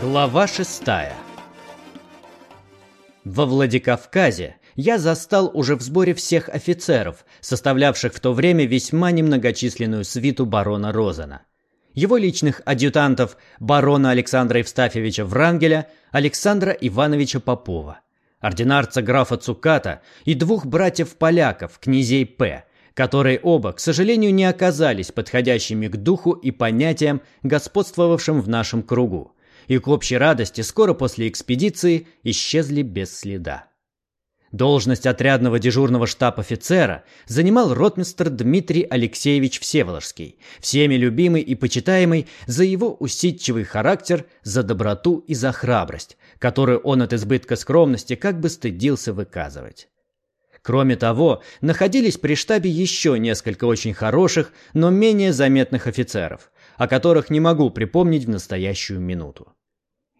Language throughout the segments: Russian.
Глава шестая Во Владикавказе я застал уже в сборе всех офицеров, составлявших в то время весьма немногочисленную свиту барона Розена. Его личных адъютантов барона Александра Евстафьевича Врангеля, Александра Ивановича Попова, ординарца графа Цуката и двух братьев-поляков, князей П., которые оба, к сожалению, не оказались подходящими к духу и понятиям, господствовавшим в нашем кругу, и к общей радости скоро после экспедиции исчезли без следа. Должность отрядного дежурного штаб-офицера занимал ротмистр Дмитрий Алексеевич Всеволожский, всеми любимый и почитаемый за его усидчивый характер, за доброту и за храбрость, которую он от избытка скромности как бы стыдился выказывать. Кроме того, находились при штабе еще несколько очень хороших, но менее заметных офицеров, о которых не могу припомнить в настоящую минуту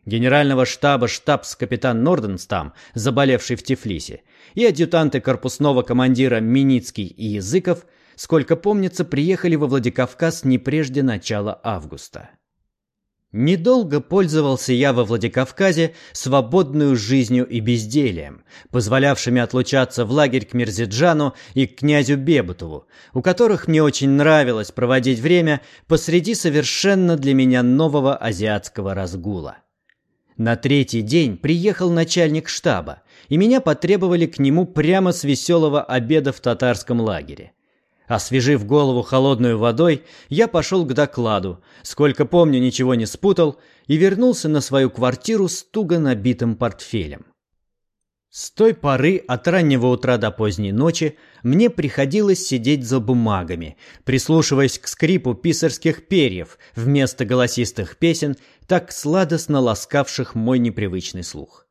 генерального штаба штабс-капитан Норденстам, заболевший в Тифлисе, и адъютанты корпусного командира Миницкий и Языков, сколько помнится, приехали во Владикавказ не прежде начала августа. Недолго пользовался я во Владикавказе свободную жизнью и безделием, позволявшими отлучаться в лагерь к Мирзиджану и к князю Бебутову, у которых мне очень нравилось проводить время посреди совершенно для меня нового азиатского разгула. На третий день приехал начальник штаба, и меня потребовали к нему прямо с веселого обеда в татарском лагере. Освежив голову холодной водой, я пошел к докладу, сколько помню, ничего не спутал, и вернулся на свою квартиру с туго набитым портфелем. С той поры от раннего утра до поздней ночи мне приходилось сидеть за бумагами, прислушиваясь к скрипу писарских перьев вместо голосистых песен, так сладостно ласкавших мой непривычный слух.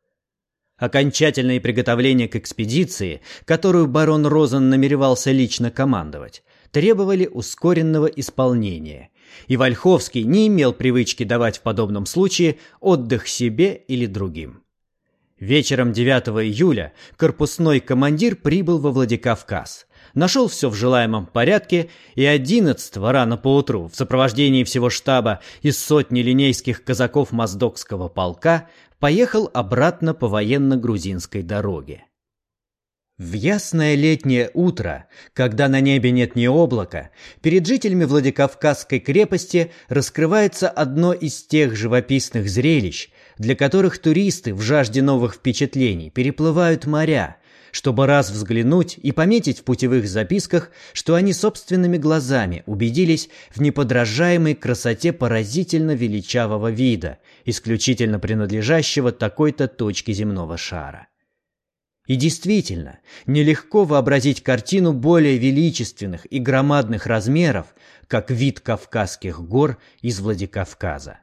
Окончательные приготовления к экспедиции, которую барон Розен намеревался лично командовать, требовали ускоренного исполнения, и Вольховский не имел привычки давать в подобном случае отдых себе или другим. Вечером 9 июля корпусной командир прибыл во Владикавказ. Нашел все в желаемом порядке и 11 рано поутру в сопровождении всего штаба из сотни линейских казаков Моздокского полка поехал обратно по военно-грузинской дороге. В ясное летнее утро, когда на небе нет ни облака, перед жителями Владикавказской крепости раскрывается одно из тех живописных зрелищ, для которых туристы в жажде новых впечатлений переплывают моря, чтобы раз взглянуть и пометить в путевых записках, что они собственными глазами убедились в неподражаемой красоте поразительно величавого вида, исключительно принадлежащего такой-то точке земного шара. И действительно, нелегко вообразить картину более величественных и громадных размеров, как вид Кавказских гор из Владикавказа.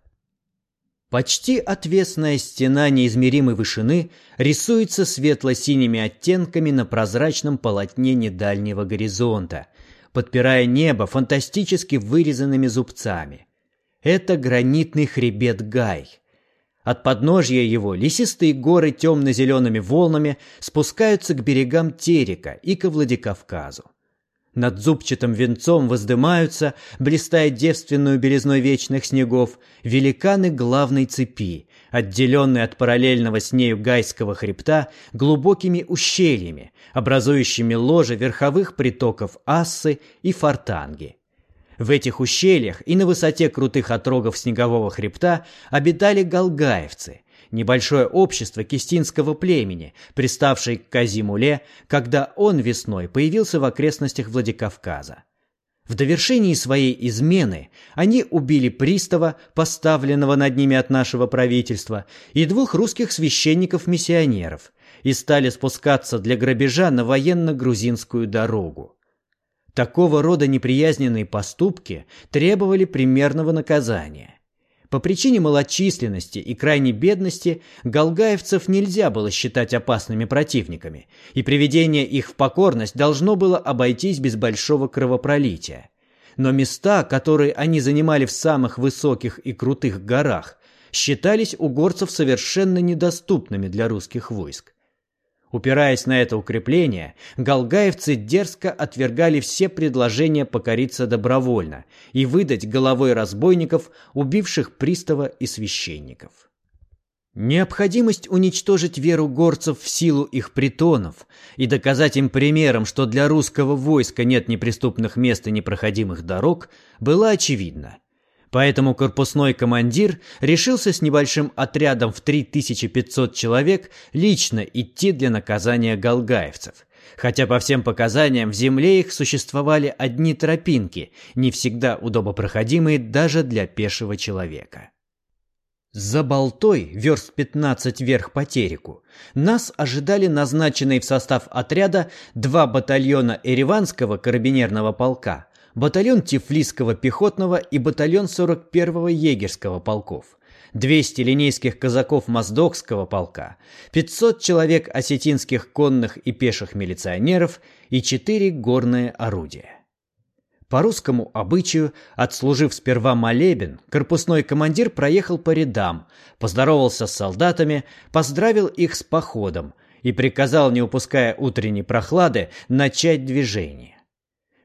Почти отвесная стена неизмеримой вышины рисуется светло-синими оттенками на прозрачном полотне недальнего горизонта, подпирая небо фантастически вырезанными зубцами. Это гранитный хребет Гай – от подножья его лесистые горы темно-зелеными волнами спускаются к берегам Терека и к Владикавказу. Над зубчатым венцом воздымаются, блистая девственную белизной вечных снегов, великаны главной цепи, отделенные от параллельного с нею Гайского хребта глубокими ущельями, образующими ложе верховых притоков Ассы и Фортанги. В этих ущельях и на высоте крутых отрогов снегового хребта обитали галгаевцы, небольшое общество кистинского племени, приставшее к Казимуле, когда он весной появился в окрестностях Владикавказа. В довершении своей измены они убили пристава, поставленного над ними от нашего правительства, и двух русских священников-миссионеров, и стали спускаться для грабежа на военно-грузинскую дорогу. Такого рода неприязненные поступки требовали примерного наказания. По причине малочисленности и крайней бедности галгаевцев нельзя было считать опасными противниками, и приведение их в покорность должно было обойтись без большого кровопролития. Но места, которые они занимали в самых высоких и крутых горах, считались у горцев совершенно недоступными для русских войск. Упираясь на это укрепление, галгаевцы дерзко отвергали все предложения покориться добровольно и выдать головой разбойников, убивших пристава и священников. Необходимость уничтожить веру горцев в силу их притонов и доказать им примером, что для русского войска нет неприступных мест и непроходимых дорог, была очевидна. Поэтому корпусной командир решился с небольшим отрядом в 3500 человек лично идти для наказания галгаевцев. Хотя по всем показаниям в земле их существовали одни тропинки, не всегда удобопроходимые даже для пешего человека. За болтой, верст 15 вверх по тереку, нас ожидали назначенные в состав отряда два батальона Ереванского карабинерного полка, батальон Тифлисского пехотного и батальон 41-го егерского полков, 200 линейских казаков Моздокского полка, 500 человек осетинских конных и пеших милиционеров и 4 горные орудия. По русскому обычаю, отслужив сперва молебен, корпусной командир проехал по рядам, поздоровался с солдатами, поздравил их с походом и приказал, не упуская утренней прохлады, начать движение.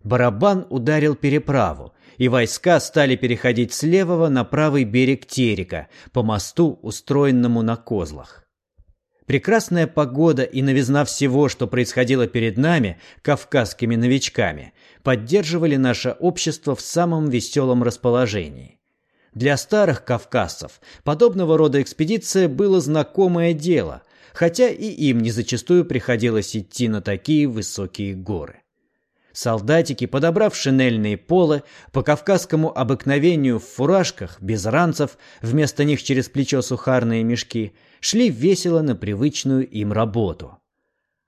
Барабан ударил переправу, и войска стали переходить с левого на правый берег Терека по мосту, устроенному на козлах. Прекрасная погода и новизна всего, что происходило перед нами, кавказскими новичками, поддерживали наше общество в самом веселом расположении. Для старых кавказцев подобного рода экспедиция было знакомое дело, хотя и им не зачастую приходилось идти на такие высокие горы. Солдатики, подобрав шинельные полы, по кавказскому обыкновению в фуражках, без ранцев, вместо них через плечо сухарные мешки, шли весело на привычную им работу.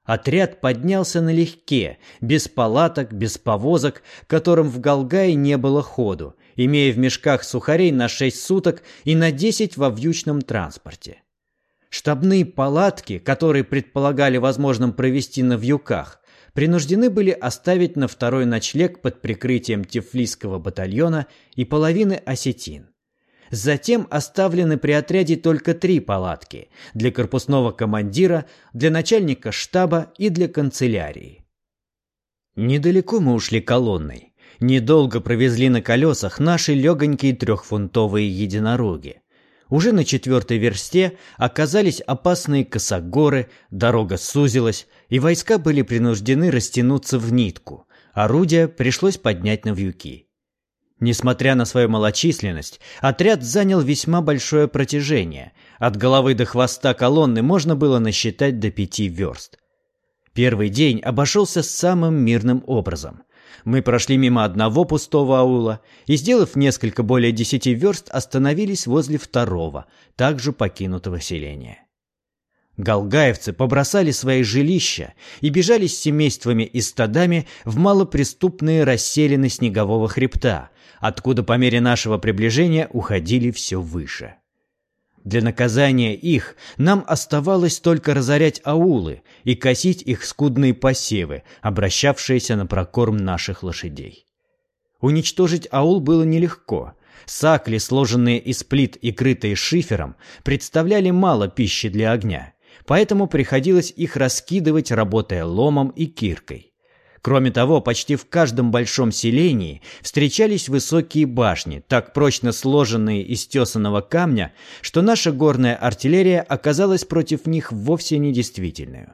Отряд поднялся налегке, без палаток, без повозок, которым в Галгае не было ходу, имея в мешках сухарей на шесть суток и на десять во вьючном транспорте. Штабные палатки, которые предполагали возможным провести на вьюках, принуждены были оставить на второй ночлег под прикрытием Тифлисского батальона и половины осетин. Затем оставлены при отряде только три палатки – для корпусного командира, для начальника штаба и для канцелярии. Недалеко мы ушли колонной. Недолго провезли на колесах наши легонькие трехфунтовые единороги. Уже на четвертой версте оказались опасные косогоры, дорога сузилась, и войска были принуждены растянуться в нитку. Орудия пришлось поднять на вьюки. Несмотря на свою малочисленность, отряд занял весьма большое протяжение. От головы до хвоста колонны можно было насчитать до пяти верст. Первый день обошелся самым мирным образом. Мы прошли мимо одного пустого аула и, сделав несколько более десяти верст, остановились возле второго, также покинутого селения. Галгаевцы побросали свои жилища и бежали с семействами и стадами в малоприступные расселины снегового хребта, откуда по мере нашего приближения уходили все выше. Для наказания их нам оставалось только разорять аулы и косить их скудные посевы, обращавшиеся на прокорм наших лошадей. Уничтожить аул было нелегко. Сакли, сложенные из плит и крытые шифером, представляли мало пищи для огня, поэтому приходилось их раскидывать, работая ломом и киркой. Кроме того, почти в каждом большом селении встречались высокие башни, так прочно сложенные из тесаного камня, что наша горная артиллерия оказалась против них вовсе недействительной.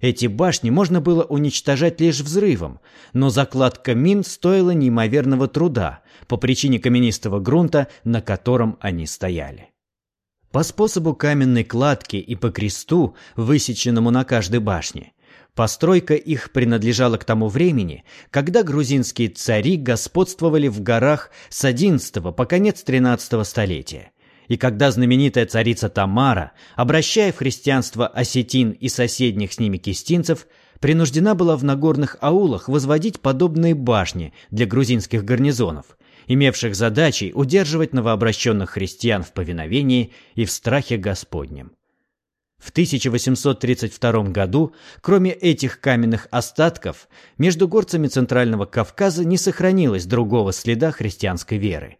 Эти башни можно было уничтожать лишь взрывом, но закладка мин стоила неимоверного труда по причине каменистого грунта, на котором они стояли. По способу каменной кладки и по кресту, высеченному на каждой башне, Постройка их принадлежала к тому времени, когда грузинские цари господствовали в горах с XI по конец XIII столетия, и когда знаменитая царица Тамара, обращая в христианство осетин и соседних с ними кистинцев, принуждена была в нагорных аулах возводить подобные башни для грузинских гарнизонов, имевших задачей удерживать новообращенных христиан в повиновении и в страхе Господнем. В 1832 году, кроме этих каменных остатков, между горцами Центрального Кавказа не сохранилось другого следа христианской веры.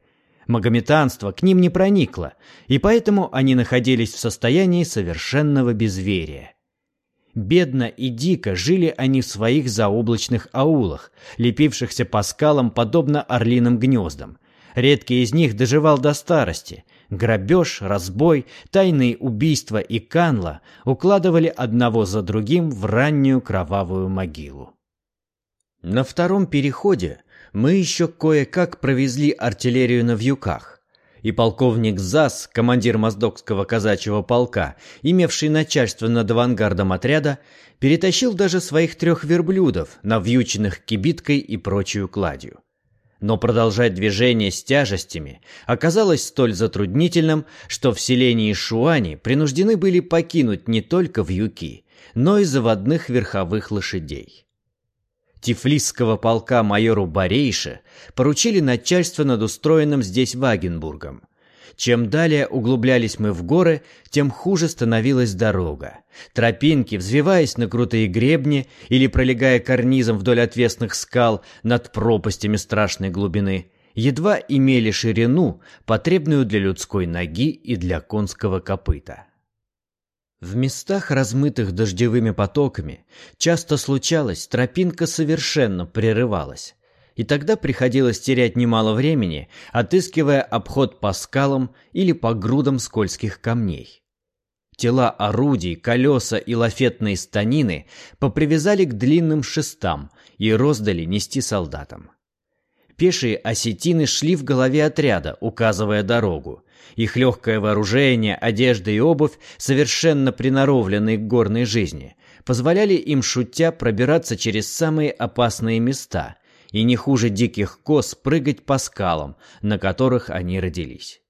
Магометанство к ним не проникло, и поэтому они находились в состоянии совершенного безверия. Бедно и дико жили они в своих заоблачных аулах, лепившихся по скалам подобно орлиным гнездам. Редкий из них доживал до старости – Грабеж, разбой, тайные убийства и канла укладывали одного за другим в раннюю кровавую могилу. На втором переходе мы еще кое-как провезли артиллерию на вьюках, и полковник ЗАС, командир Моздокского казачьего полка, имевший начальство над авангардом отряда, перетащил даже своих трех верблюдов, навьюченных кибиткой и прочую кладью. Но продолжать движение с тяжестями оказалось столь затруднительным, что в селении Шуани принуждены были покинуть не только вьюки, но и заводных верховых лошадей. Тифлисского полка майору Борейше поручили начальство над устроенным здесь Вагенбургом. Чем далее углублялись мы в горы, тем хуже становилась дорога. Тропинки, взвиваясь на крутые гребни или пролегая карнизом вдоль отвесных скал над пропастями страшной глубины, едва имели ширину, потребную для людской ноги и для конского копыта. В местах, размытых дождевыми потоками, часто случалось, тропинка совершенно прерывалась. И тогда приходилось терять немало времени, отыскивая обход по скалам или по грудам скользких камней. Тела орудий, колеса и лафетные станины попривязали к длинным шестам и роздали нести солдатам. Пешие осетины шли в голове отряда, указывая дорогу, их легкое вооружение, одежда и обувь, совершенно приноровленные к горной жизни, позволяли им, шутя, пробираться через самые опасные места и не хуже диких коз прыгать по скалам, на которых они родились.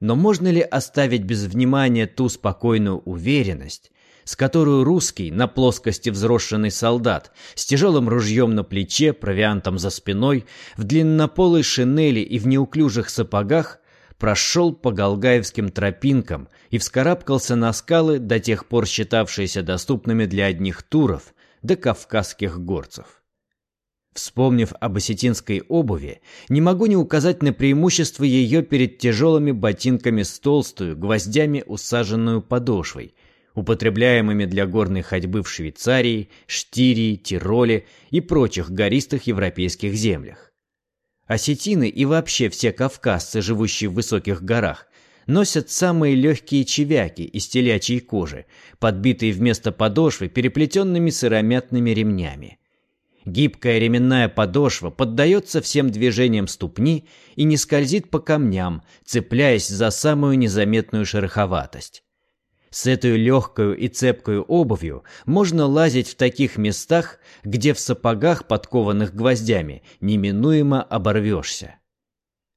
Но можно ли оставить без внимания ту спокойную уверенность, с которой русский, на плоскости взросшенный солдат, с тяжелым ружьем на плече, провиантом за спиной, в длиннополой шинели и в неуклюжих сапогах прошел по Галгаевским тропинкам и вскарабкался на скалы, до тех пор считавшиеся доступными для одних туров, до кавказских горцев. Вспомнив об осетинской обуви, не могу не указать на преимущество ее перед тяжелыми ботинками с толстую, гвоздями усаженную подошвой, употребляемыми для горной ходьбы в Швейцарии, Штирии, Тироле и прочих гористых европейских землях. Осетины и вообще все кавказцы, живущие в высоких горах, носят самые легкие чевяки из телячьей кожи, подбитые вместо подошвы переплетенными сыромятными ремнями. Гибкая ременная подошва поддается всем движениям ступни и не скользит по камням, цепляясь за самую незаметную шероховатость. С этой легкою и цепкою обувью можно лазить в таких местах, где в сапогах, подкованных гвоздями, неминуемо оборвешься.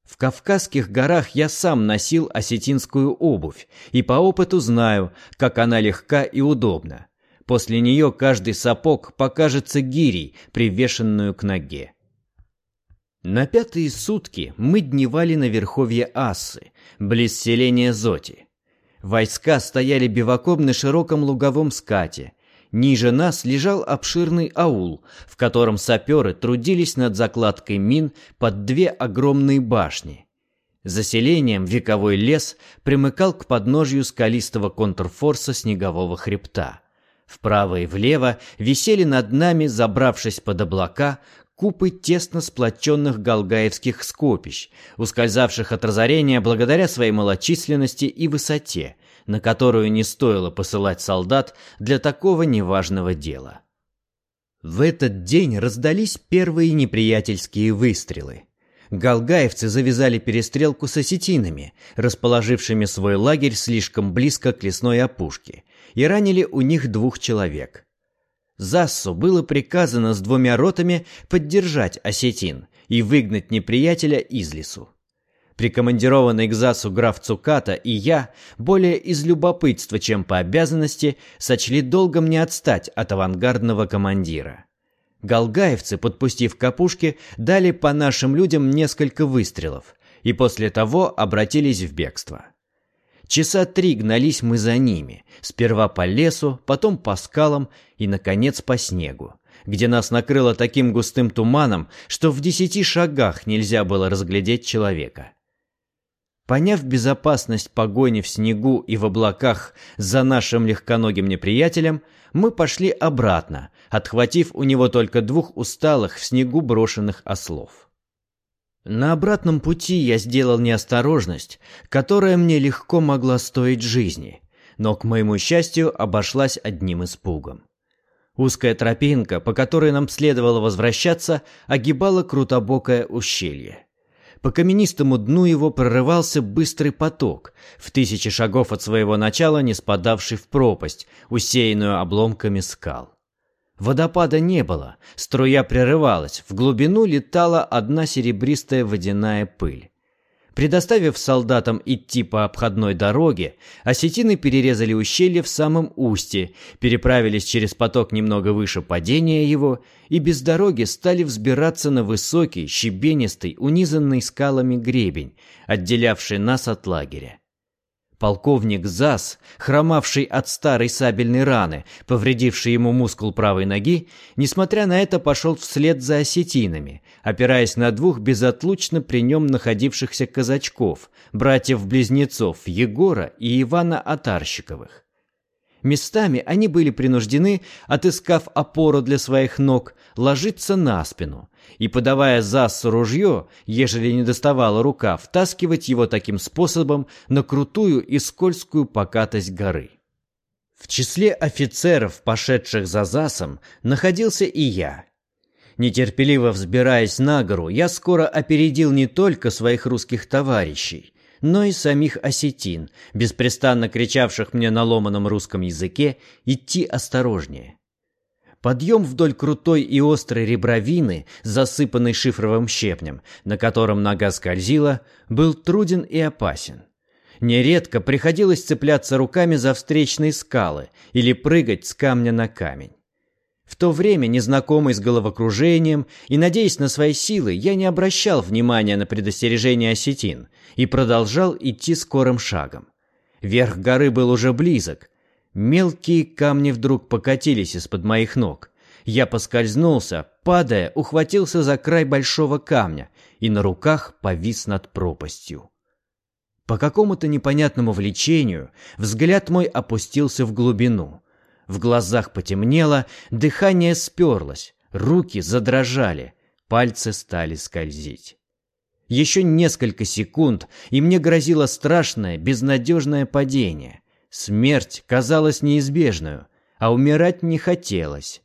В Кавказских горах я сам носил осетинскую обувь и по опыту знаю, как она легка и удобна. После нее каждый сапог покажется гирей, привешенную к ноге. На пятые сутки мы дневали на верховье Ассы, близ селения Зоти. Войска стояли биваком на широком луговом скате. Ниже нас лежал обширный аул, в котором саперы трудились над закладкой мин под две огромные башни. Заселением вековой лес примыкал к подножью скалистого контрфорса снегового хребта. Вправо и влево висели над нами, забравшись под облака, купы тесно сплоченных галгаевских скопищ, ускользавших от разорения благодаря своей малочисленности и высоте, на которую не стоило посылать солдат для такого неважного дела. В этот день раздались первые неприятельские выстрелы. Галгаевцы завязали перестрелку с осетинами, расположившими свой лагерь слишком близко к лесной опушке, и ранили у них двух человек. Зассу было приказано с двумя ротами поддержать осетин и выгнать неприятеля из лесу. Прикомандированный к ЗАСу граф Цуката и я, более из любопытства, чем по обязанности, сочли долгом не отстать от авангардного командира. Галгаевцы, подпустив к опушке, дали по нашим людям несколько выстрелов и после того обратились в бегство. Часа три гнались мы за ними, сперва по лесу, потом по скалам и, наконец, по снегу, где нас накрыло таким густым туманом, что в десяти шагах нельзя было разглядеть человека. Поняв безопасность погони в снегу и в облаках за нашим легконогим неприятелем, мы пошли обратно, отхватив у него только двух усталых в снегу брошенных ослов. На обратном пути я сделал неосторожность, которая мне легко могла стоить жизни, но, к моему счастью, обошлась одним испугом. Узкая тропинка, по которой нам следовало возвращаться, огибала крутобокое ущелье. По каменистому дну его прорывался быстрый поток, в тысячи шагов от своего начала не спадавший в пропасть, усеянную обломками скал. Водопада не было, струя прерывалась, в глубину летала одна серебристая водяная пыль. Предоставив солдатам идти по обходной дороге, осетины перерезали ущелье в самом устье, переправились через поток немного выше падения его и без дороги стали взбираться на высокий, щебенистый, унизанный скалами гребень, отделявший нас от лагеря. Полковник Зас, хромавший от старой сабельной раны, повредивший ему мускул правой ноги, несмотря на это пошел вслед за осетинами, опираясь на двух безотлучно при нем находившихся казачков, братьев-близнецов Егора и Ивана Атарщиковых. Местами они были принуждены, отыскав опору для своих ног, ложиться на спину и, подавая Зассу ружье, ежели не доставала рука, втаскивать его таким способом на крутую и скользкую покатость горы. В числе офицеров, пошедших за Засом, находился и я. Нетерпеливо взбираясь на гору, я скоро опередил не только своих русских товарищей, но и самих осетин, беспрестанно кричавших мне на ломаном русском языке идти осторожнее. Подъем вдоль крутой и острой ребровины, засыпанной шифровым щепнем, на котором нога скользила, был труден и опасен. Нередко приходилось цепляться руками за встречные скалы или прыгать с камня на камень. В то время, незнакомый с головокружением и надеясь на свои силы, я не обращал внимания на предостережение осетин и продолжал идти скорым шагом. Верх горы был уже близок. Мелкие камни вдруг покатились из-под моих ног. Я поскользнулся, падая, ухватился за край большого камня и на руках повис над пропастью. По какому-то непонятному влечению взгляд мой опустился в глубину. В глазах потемнело, дыхание сперлось, руки задрожали, пальцы стали скользить. Еще несколько секунд, и мне грозило страшное, безнадежное падение. Смерть казалась неизбежную, а умирать не хотелось.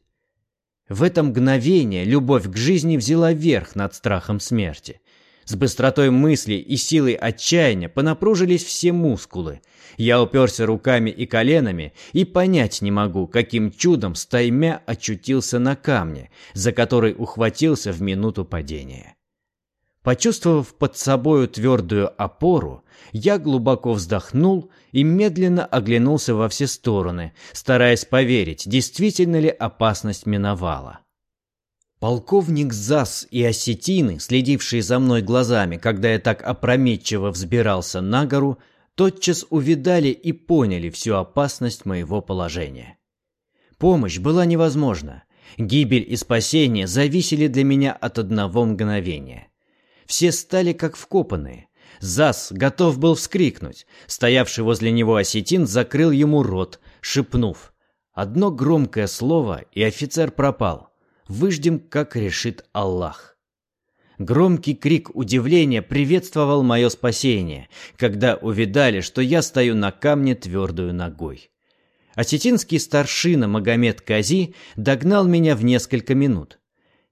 В это мгновение любовь к жизни взяла верх над страхом смерти. С быстротой мысли и силой отчаяния понапружились все мускулы. Я уперся руками и коленами и понять не могу, каким чудом стаймя очутился на камне, за который ухватился в минуту падения. Почувствовав под собою твердую опору, я глубоко вздохнул и медленно оглянулся во все стороны, стараясь поверить, действительно ли опасность миновала. Полковник Зас и осетины, следившие за мной глазами, когда я так опрометчиво взбирался на гору, тотчас увидали и поняли всю опасность моего положения. Помощь была невозможна. Гибель и спасение зависели для меня от одного мгновения. Все стали как вкопанные. Зас готов был вскрикнуть. Стоявший возле него осетин закрыл ему рот, шепнув. Одно громкое слово, и офицер пропал. Выждем, как решит Аллах. Громкий крик удивления приветствовал мое спасение, когда увидали, что я стою на камне твердую ногой. Осетинский старшина Магомед Кази догнал меня в несколько минут.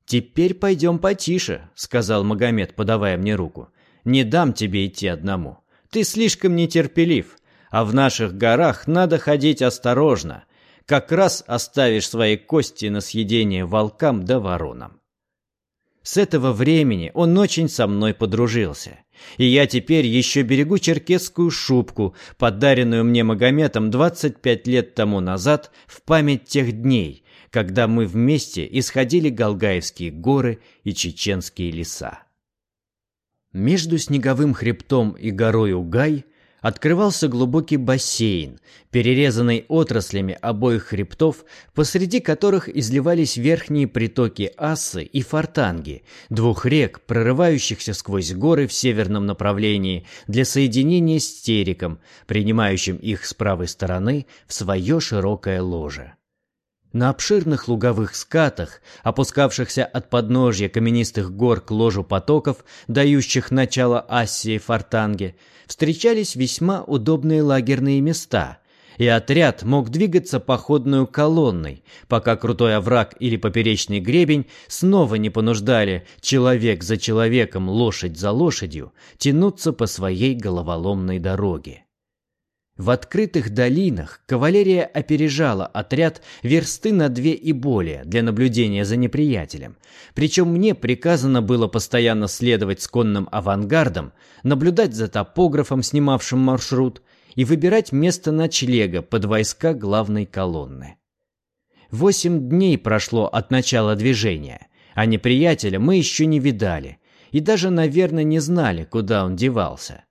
«Теперь пойдем потише», — сказал Магомед, подавая мне руку. «Не дам тебе идти одному. Ты слишком нетерпелив, а в наших горах надо ходить осторожно как раз оставишь свои кости на съедение волкам да воронам. С этого времени он очень со мной подружился. И я теперь еще берегу черкесскую шубку, подаренную мне Магометом 25 лет тому назад в память тех дней, когда мы вместе исходили Галгаевские горы и чеченские леса. Между снеговым хребтом и горой Угай – открывался глубокий бассейн, перерезанный отраслями обоих хребтов, посреди которых изливались верхние притоки Ассы и Фортанги, двух рек, прорывающихся сквозь горы в северном направлении для соединения с Териком, принимающим их с правой стороны в свое широкое ложе. На обширных луговых скатах, опускавшихся от подножья каменистых гор к ложу потоков, дающих начало Ассии Фортанге, встречались весьма удобные лагерные места, и отряд мог двигаться походную колонной, пока крутой овраг или поперечный гребень снова не понуждали человек за человеком, лошадь за лошадью тянуться по своей головоломной дороге. В открытых долинах кавалерия опережала отряд версты на две и более для наблюдения за неприятелем. Причем мне приказано было постоянно следовать с конным авангардом, наблюдать за топографом, снимавшим маршрут, и выбирать место ночлега под войска главной колонны. Восемь дней прошло от начала движения, а неприятеля мы еще не видали и даже, наверное, не знали, куда он девался.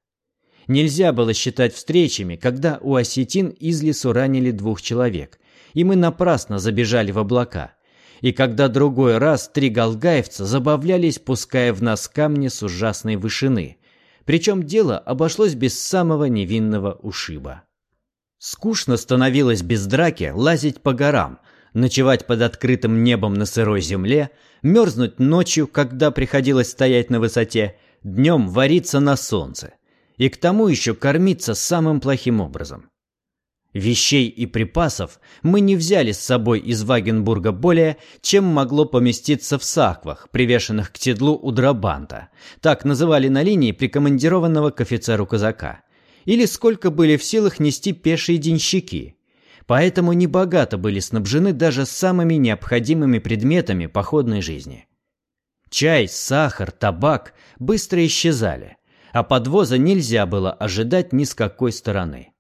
Нельзя было считать встречами, когда у осетин из лесу ранили двух человек, и мы напрасно забежали в облака. И когда другой раз три галгаевца забавлялись, пуская в нас камни с ужасной вышины. Причем дело обошлось без самого невинного ушиба. Скучно становилось без драки лазить по горам, ночевать под открытым небом на сырой земле, мерзнуть ночью, когда приходилось стоять на высоте, днем вариться на солнце – и к тому еще кормиться самым плохим образом. Вещей и припасов мы не взяли с собой из Вагенбурга более, чем могло поместиться в саквах, привешенных к седлу у драбанта, так называли на линии прикомандированного к офицеру казака, или сколько были в силах нести пешие денщики. Поэтому небогато были снабжены даже самыми необходимыми предметами походной жизни. Чай, сахар, табак быстро исчезали – а подвоза нельзя было ожидать ни с какой стороны.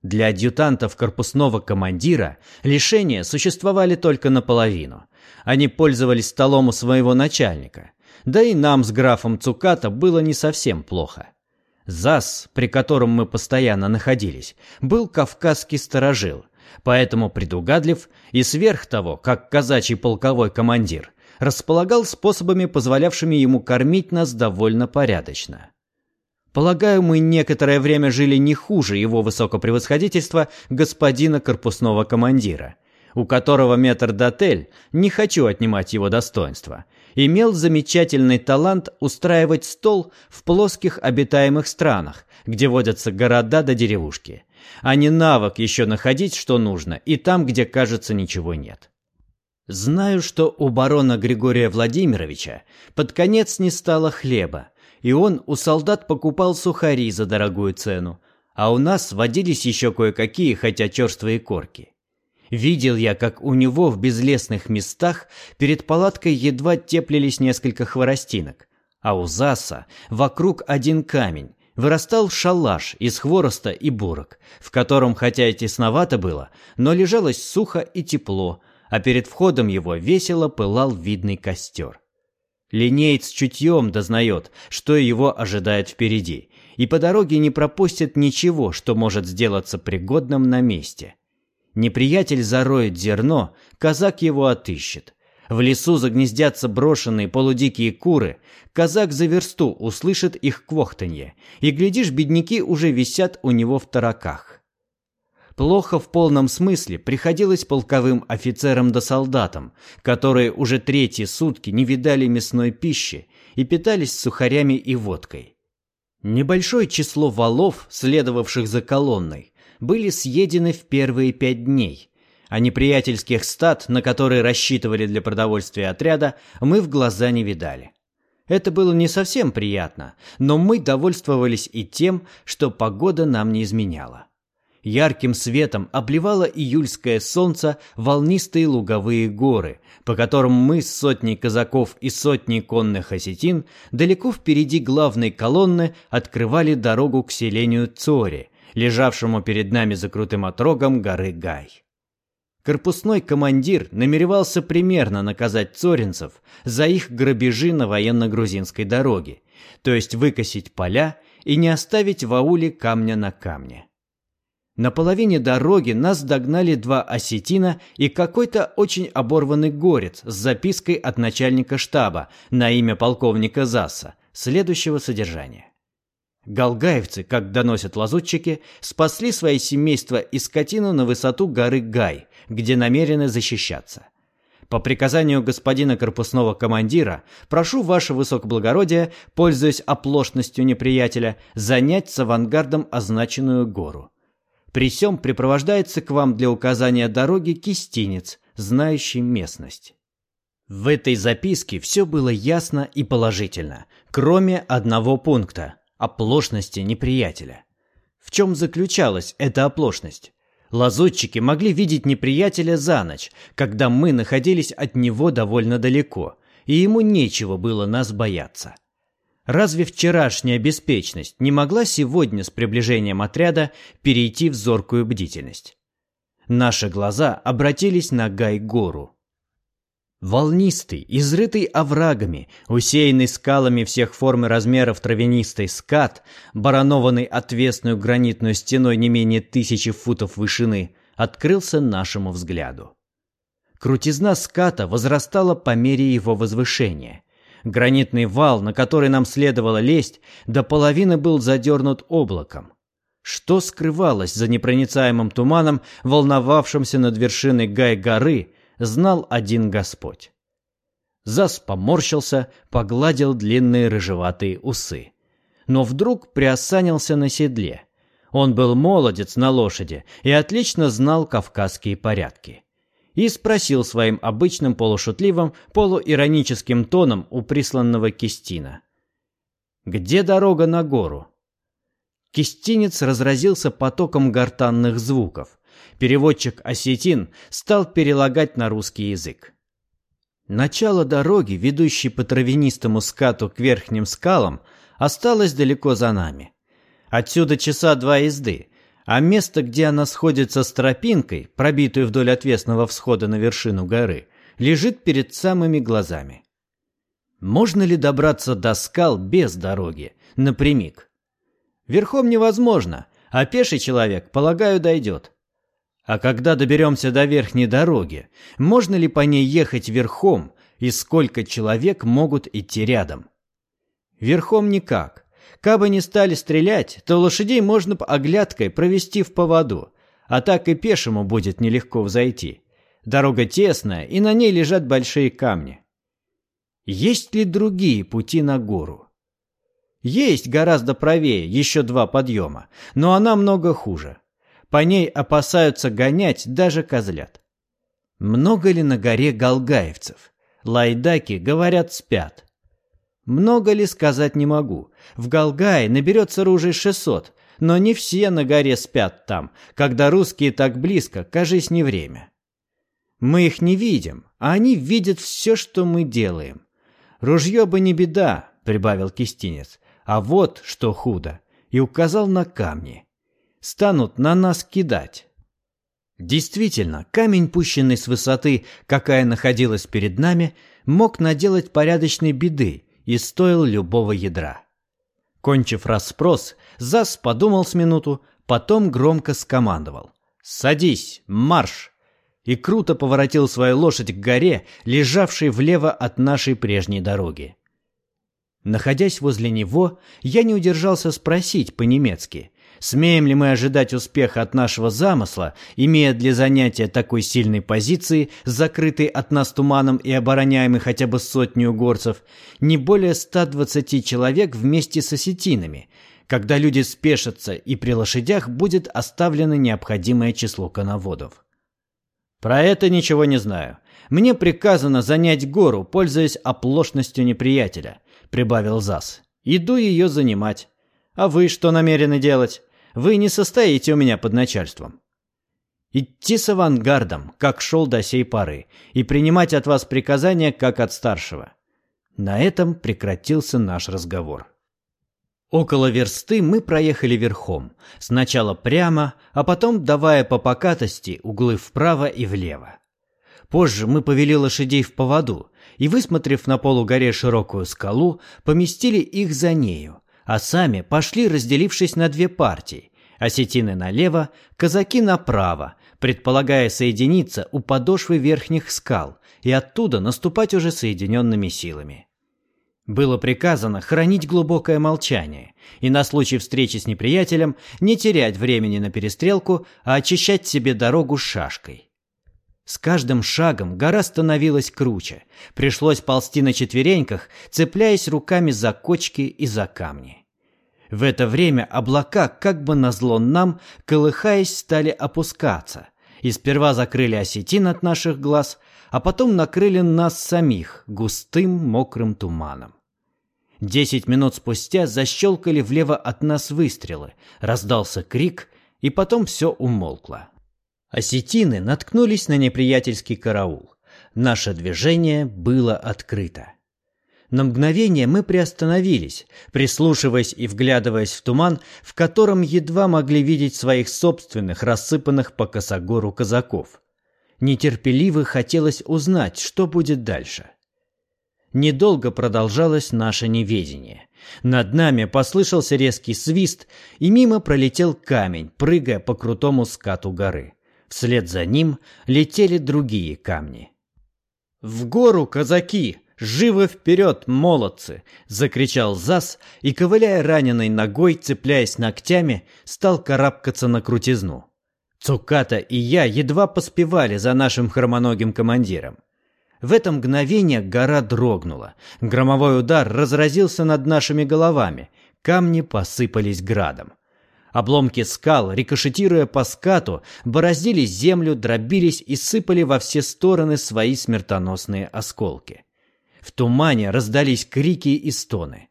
Для адъютантов корпусного командира лишения существовали только наполовину. Они пользовались столом у своего начальника. Да и нам с графом Цуката было не совсем плохо. ЗАС, при котором мы постоянно находились, был кавказский сторожил, поэтому предугадлив и сверх того, как казачий полковой командир, располагал способами, позволявшими ему кормить нас довольно порядочно. Полагаю, мы некоторое время жили не хуже его высокопревосходительства господина корпусного командира, у которого метр-дотель, не хочу отнимать его достоинства, имел замечательный талант устраивать стол в плоских обитаемых странах, где водятся города до да деревушки, а не навык еще находить, что нужно, и там, где, кажется, ничего нет. Знаю, что у барона Григория Владимировича под конец не стало хлеба, и он у солдат покупал сухари за дорогую цену, а у нас водились еще кое-какие, хотя черствые корки. Видел я, как у него в безлесных местах перед палаткой едва теплились несколько хворостинок, а у Заса вокруг один камень, вырастал шалаш из хвороста и бурок, в котором, хотя и тесновато было, но лежалось сухо и тепло, а перед входом его весело пылал видный костер. Линеец чутьем дознает, что его ожидает впереди, и по дороге не пропустит ничего, что может сделаться пригодным на месте. Неприятель зароет зерно, казак его отыщет. В лесу загнездятся брошенные полудикие куры, казак за версту услышит их квохтанье, и, глядишь, бедняки уже висят у него в тараках. Плохо в полном смысле приходилось полковым офицерам да солдатам, которые уже третьи сутки не видали мясной пищи и питались сухарями и водкой. Небольшое число валов, следовавших за колонной, были съедены в первые пять дней, а неприятельских стад, на которые рассчитывали для продовольствия отряда, мы в глаза не видали. Это было не совсем приятно, но мы довольствовались и тем, что погода нам не изменяла. Ярким светом обливало июльское солнце волнистые луговые горы, по которым мы с сотней казаков и сотней конных осетин далеко впереди главной колонны открывали дорогу к селению Цори, лежавшему перед нами за крутым отрогом горы Гай. Корпусной командир намеревался примерно наказать цоринцев за их грабежи на военно-грузинской дороге, то есть выкосить поля и не оставить в ауле камня на камне. На половине дороги нас догнали два осетина и какой-то очень оборванный горец с запиской от начальника штаба на имя полковника Заса, следующего содержания. Галгаевцы, как доносят лазутчики, спасли свои семейства и скотину на высоту горы Гай, где намерены защищаться. По приказанию господина корпусного командира, прошу ваше высокоблагородие, пользуясь оплошностью неприятеля, занять с авангардом означенную гору. При сём припровождается к вам для указания дороги кистинец, знающий местность. В этой записке все было ясно и положительно, кроме одного пункта – оплошности неприятеля. В чем заключалась эта оплошность? Лазутчики могли видеть неприятеля за ночь, когда мы находились от него довольно далеко, и ему нечего было нас бояться. Разве вчерашняя беспечность не могла сегодня с приближением отряда перейти в зоркую бдительность? Наши глаза обратились на Гай-гору. Волнистый, изрытый оврагами, усеянный скалами всех форм и размеров травянистый скат, баранованный отвесную гранитную стеной не менее тысячи футов вышины, открылся нашему взгляду. Крутизна ската возрастала по мере его возвышения. Гранитный вал, на который нам следовало лезть, до половины был задернут облаком. Что скрывалось за непроницаемым туманом, волновавшимся над вершиной Гай-горы, знал один Господь. Зас поморщился, погладил длинные рыжеватые усы. Но вдруг приосанился на седле. Он был молодец на лошади и отлично знал кавказские порядки. И спросил своим обычным полушутливым, полуироническим тоном у присланного Кистина. «Где дорога на гору?» Кистинец разразился потоком гортанных звуков переводчик осетин стал перелагать на русский язык. Начало дороги, ведущей по травянистому скату к верхним скалам, осталось далеко за нами. Отсюда часа два езды, а место, где она сходится с тропинкой, пробитую вдоль отвесного всхода на вершину горы, лежит перед самыми глазами. Можно ли добраться до скал без дороги, напрямик? Верхом невозможно, а пеший человек, полагаю, дойдет. А когда доберемся до верхней дороги, можно ли по ней ехать верхом и сколько человек могут идти рядом? Верхом никак. Кабы не стали стрелять, то лошадей можно оглядкой провести в поводу, а так и пешему будет нелегко взойти. Дорога тесная, и на ней лежат большие камни. Есть ли другие пути на гору? Есть гораздо правее, еще два подъема, но она много хуже. По ней опасаются гонять даже козлят. Много ли на горе галгаевцев? Лайдаки, говорят, спят. Много ли сказать не могу. В Галгае наберется ружей 600, но не все на горе спят там, когда русские так близко, кажись, не время. Мы их не видим, а они видят все, что мы делаем. Ружье бы не беда, прибавил кистинец, а вот что худо, и указал на камни станут на нас кидать. Действительно, камень, пущенный с высоты, какая находилась перед нами, мог наделать порядочной беды и стоил любого ядра. Кончив расспрос, Зас подумал с минуту, потом громко скомандовал. «Садись! Марш!» и круто поворотил свою лошадь к горе, лежавшей влево от нашей прежней дороги. Находясь возле него, я не удержался спросить по-немецки, Смеем ли мы ожидать успеха от нашего замысла, имея для занятия такой сильной позиции, закрытой от нас туманом и обороняемой хотя бы сотню горцев, не более 120 человек вместе с осетинами, когда люди спешатся и при лошадях будет оставлено необходимое число коноводов? Про это ничего не знаю. Мне приказано занять гору, пользуясь оплошностью неприятеля, прибавил Зас. Иду ее занимать. А вы что намерены делать? Вы не состоите у меня под начальством. Идти с авангардом, как шел до сей поры, и принимать от вас приказания, как от старшего. На этом прекратился наш разговор. Около версты мы проехали верхом, сначала прямо, а потом давая по покатости углы вправо и влево. Позже мы повели лошадей в поводу и, высмотрев на полугоре широкую скалу, поместили их за нею, а сами пошли, разделившись на две партии. Осетины налево, казаки направо, предполагая соединиться у подошвы верхних скал и оттуда наступать уже соединенными силами. Было приказано хранить глубокое молчание и на случай встречи с неприятелем не терять времени на перестрелку, а очищать себе дорогу шашкой. С каждым шагом гора становилась круче. Пришлось ползти на четвереньках, цепляясь руками за кочки и за камни. В это время облака, как бы назло нам, колыхаясь, стали опускаться. И сперва закрыли осетин от наших глаз, а потом накрыли нас самих густым мокрым туманом. Десять минут спустя защелкали влево от нас выстрелы, раздался крик, и потом все умолкло. Осетины наткнулись на неприятельский караул. Наше движение было открыто. На мгновение мы приостановились, прислушиваясь и вглядываясь в туман, в котором едва могли видеть своих собственных рассыпанных по косогору казаков. Нетерпеливо хотелось узнать, что будет дальше. Недолго продолжалось наше неведение. Над нами послышался резкий свист, и мимо пролетел камень, прыгая по крутому скату горы. Вслед за ним летели другие камни. «В гору, казаки! Живо вперед, молодцы!» — закричал Зас и, ковыляя раненой ногой, цепляясь ногтями, стал карабкаться на крутизну. Цуката и я едва поспевали за нашим хромоногим командиром. В это мгновение гора дрогнула. Громовой удар разразился над нашими головами. Камни посыпались градом. Обломки скал, рикошетируя по скату, бороздили землю, дробились и сыпали во все стороны свои смертоносные осколки. В тумане раздались крики и стоны.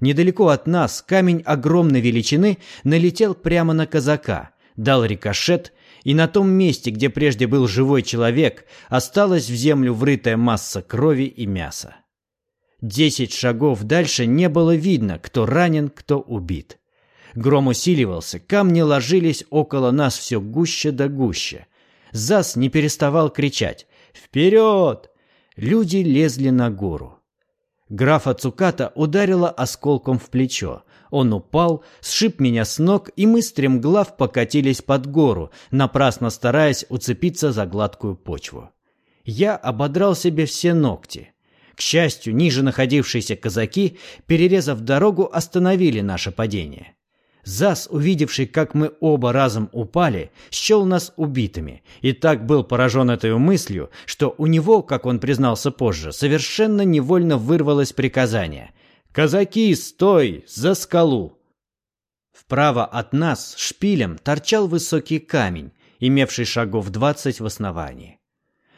Недалеко от нас камень огромной величины налетел прямо на казака, дал рикошет, и на том месте, где прежде был живой человек, осталась в землю врытая масса крови и мяса. Десять шагов дальше не было видно, кто ранен, кто убит. Гром усиливался, камни ложились около нас все гуще да гуще. Зас не переставал кричать «Вперед!». Люди лезли на гору. Графа Цуката ударила осколком в плечо. Он упал, сшиб меня с ног, и мы стремглав покатились под гору, напрасно стараясь уцепиться за гладкую почву. Я ободрал себе все ногти. К счастью, ниже находившиеся казаки, перерезав дорогу, остановили наше падение. Зас, увидевший, как мы оба разом упали, счел нас убитыми, и так был поражен этой мыслью, что у него, как он признался позже, совершенно невольно вырвалось приказание «Казаки, стой! За скалу!» Вправо от нас шпилем торчал высокий камень, имевший шагов двадцать в основании.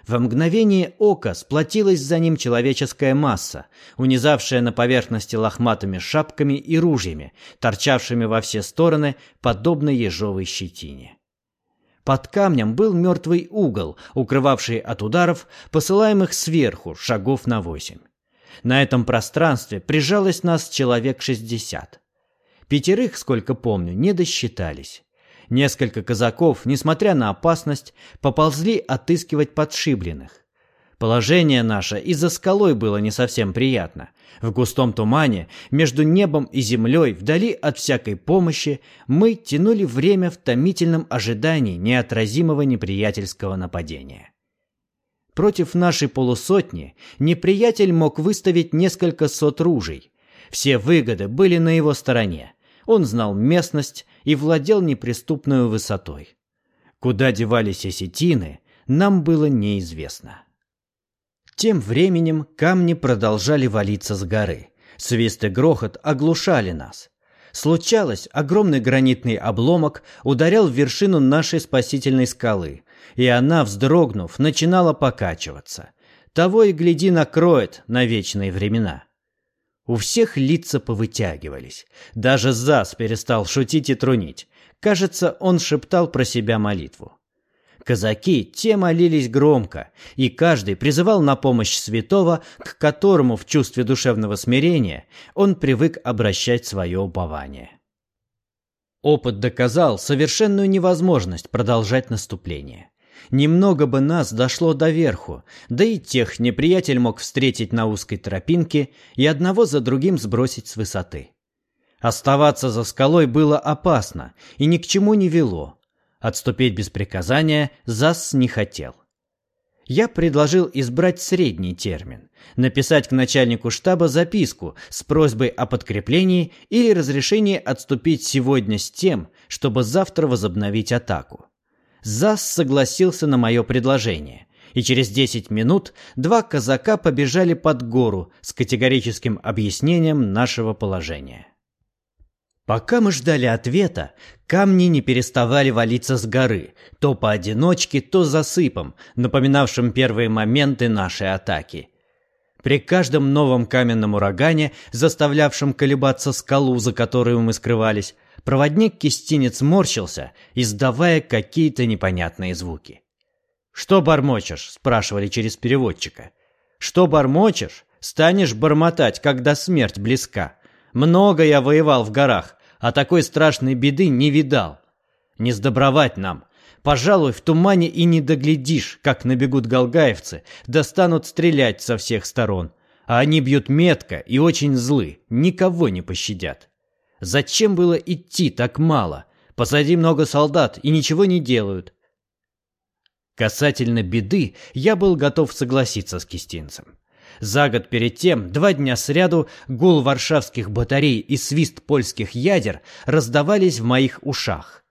Во мгновение ока сплотилась за ним человеческая масса, унизавшая на поверхности лохматыми шапками и ружьями, торчавшими во все стороны, подобно ежовой щетине. Под камнем был мертвый угол, укрывавший от ударов, посылаемых сверху, шагов на восемь. На этом пространстве прижалось нас человек шестьдесят. Пятерых, сколько помню, не досчитались. Несколько казаков, несмотря на опасность, поползли отыскивать подшибленных. Положение наше из-за скалой было не совсем приятно. В густом тумане, между небом и землей, вдали от всякой помощи, мы тянули время в томительном ожидании неотразимого неприятельского нападения. Против нашей полусотни неприятель мог выставить несколько сот ружей. Все выгоды были на его стороне. Он знал местность и владел неприступной высотой. Куда девались осетины, нам было неизвестно. Тем временем камни продолжали валиться с горы. Свист и грохот оглушали нас. Случалось, огромный гранитный обломок ударял в вершину нашей спасительной скалы, и она, вздрогнув, начинала покачиваться. Того и гляди накроет на вечные времена. У всех лица повытягивались. Даже Зас перестал шутить и трунить. Кажется, он шептал про себя молитву. Казаки те молились громко, и каждый призывал на помощь святого, к которому в чувстве душевного смирения он привык обращать свое упование. Опыт доказал совершенную невозможность продолжать наступление. Немного бы нас дошло до верху, да и тех неприятель мог встретить на узкой тропинке и одного за другим сбросить с высоты. Оставаться за скалой было опасно и ни к чему не вело. Отступить без приказания Зас не хотел. Я предложил избрать средний термин, написать к начальнику штаба записку с просьбой о подкреплении или разрешении отступить сегодня с тем, чтобы завтра возобновить атаку. ЗАС согласился на мое предложение, и через десять минут два казака побежали под гору с категорическим объяснением нашего положения. Пока мы ждали ответа, камни не переставали валиться с горы, то поодиночке, то засыпом, напоминавшим первые моменты нашей атаки. При каждом новом каменном урагане, заставлявшем колебаться скалу, за которую мы скрывались, проводник-кистинец морщился, издавая какие-то непонятные звуки. «Что бормочешь?» – спрашивали через переводчика. «Что бормочешь? Станешь бормотать, когда смерть близка. Много я воевал в горах, а такой страшной беды не видал. Не сдобровать нам. Пожалуй, в тумане и не доглядишь, как набегут голгаевцы, достанут стрелять со всех сторон. А они бьют метко и очень злы, никого не пощадят. Зачем было идти так мало? Позади много солдат и ничего не делают. Касательно беды, я был готов согласиться с кистинцем. За год перед тем, два дня сряду, гул варшавских батарей и свист польских ядер раздавались в моих ушах.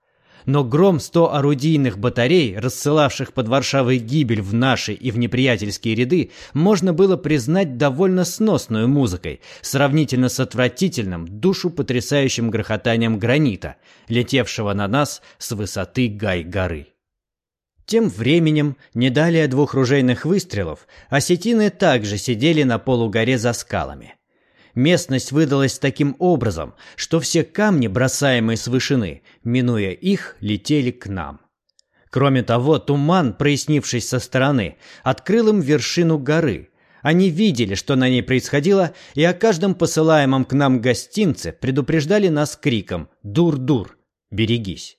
Но гром сто орудийных батарей, рассылавших под Варшавой гибель в наши и в неприятельские ряды, можно было признать довольно сносной музыкой, сравнительно с отвратительным, душу потрясающим грохотанием гранита, летевшего на нас с высоты Гай-горы. Тем временем, не далее двух ружейных выстрелов, осетины также сидели на полугоре за скалами. Местность выдалась таким образом, что все камни, бросаемые с вышины, минуя их, летели к нам. Кроме того, туман, прояснившись со стороны, открыл им вершину горы. Они видели, что на ней происходило, и о каждом посылаемом к нам гостинце предупреждали нас криком «Дур-дур! Берегись!».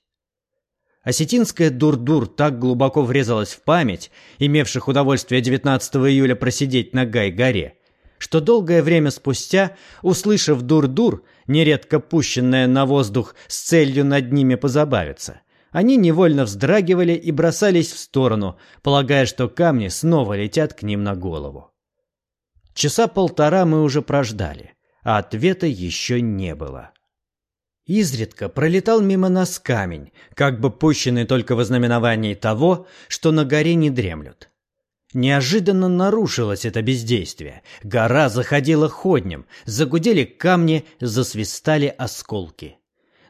Осетинская дур-дур так глубоко врезалась в память, имевших удовольствие 19 июля просидеть на Гай-горе, что долгое время спустя, услышав дур-дур, нередко пущенное на воздух с целью над ними позабавиться, они невольно вздрагивали и бросались в сторону, полагая, что камни снова летят к ним на голову. Часа полтора мы уже прождали, а ответа еще не было. Изредка пролетал мимо нас камень, как бы пущенный только в ознаменовании того, что на горе не дремлют. Неожиданно нарушилось это бездействие. Гора заходила ходнем, загудели камни, засвистали осколки.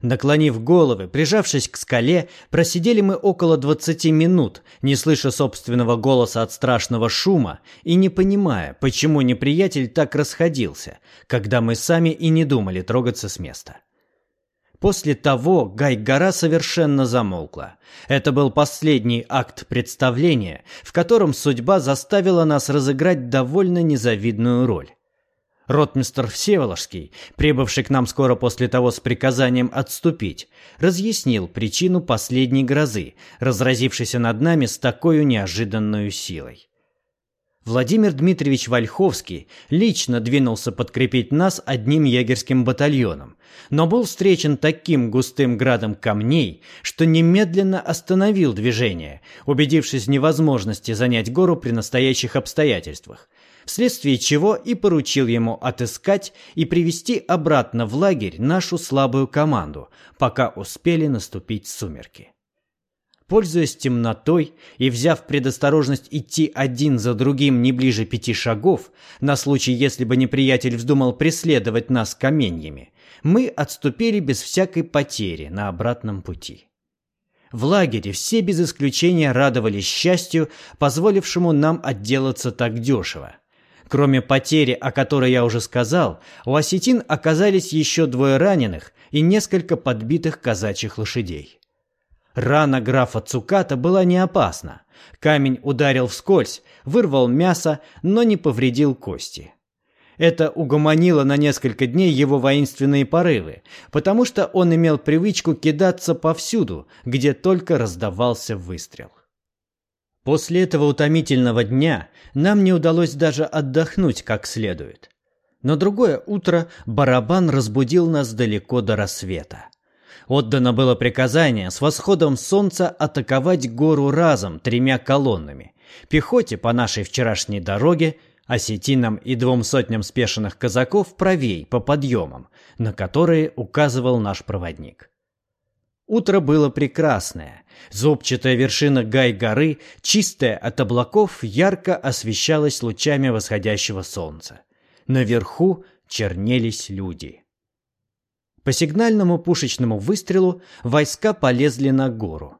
Наклонив головы, прижавшись к скале, просидели мы около двадцати минут, не слыша собственного голоса от страшного шума и не понимая, почему неприятель так расходился, когда мы сами и не думали трогаться с места. После того Гай-гора совершенно замолкла. Это был последний акт представления, в котором судьба заставила нас разыграть довольно незавидную роль. Ротмистр Всеволожский, прибывший к нам скоро после того с приказанием отступить, разъяснил причину последней грозы, разразившейся над нами с такой неожиданной силой. Владимир Дмитриевич Вольховский лично двинулся подкрепить нас одним егерским батальоном, но был встречен таким густым градом камней, что немедленно остановил движение, убедившись в невозможности занять гору при настоящих обстоятельствах, вследствие чего и поручил ему отыскать и привести обратно в лагерь нашу слабую команду, пока успели наступить сумерки. Пользуясь темнотой и взяв предосторожность идти один за другим не ближе пяти шагов, на случай, если бы неприятель вздумал преследовать нас каменьями, мы отступили без всякой потери на обратном пути. В лагере все без исключения радовались счастью, позволившему нам отделаться так дешево. Кроме потери, о которой я уже сказал, у осетин оказались еще двое раненых и несколько подбитых казачьих лошадей. Рана графа Цуката была не опасна. Камень ударил вскользь, вырвал мясо, но не повредил кости. Это угомонило на несколько дней его воинственные порывы, потому что он имел привычку кидаться повсюду, где только раздавался выстрел. После этого утомительного дня нам не удалось даже отдохнуть как следует. На другое утро барабан разбудил нас далеко до рассвета. Отдано было приказание с восходом солнца атаковать гору разом тремя колоннами. Пехоте по нашей вчерашней дороге, осетинам и двум сотням спешенных казаков правей по подъемам, на которые указывал наш проводник. Утро было прекрасное. Зубчатая вершина Гай-горы, чистая от облаков, ярко освещалась лучами восходящего солнца. Наверху чернелись люди. По сигнальному пушечному выстрелу войска полезли на гору.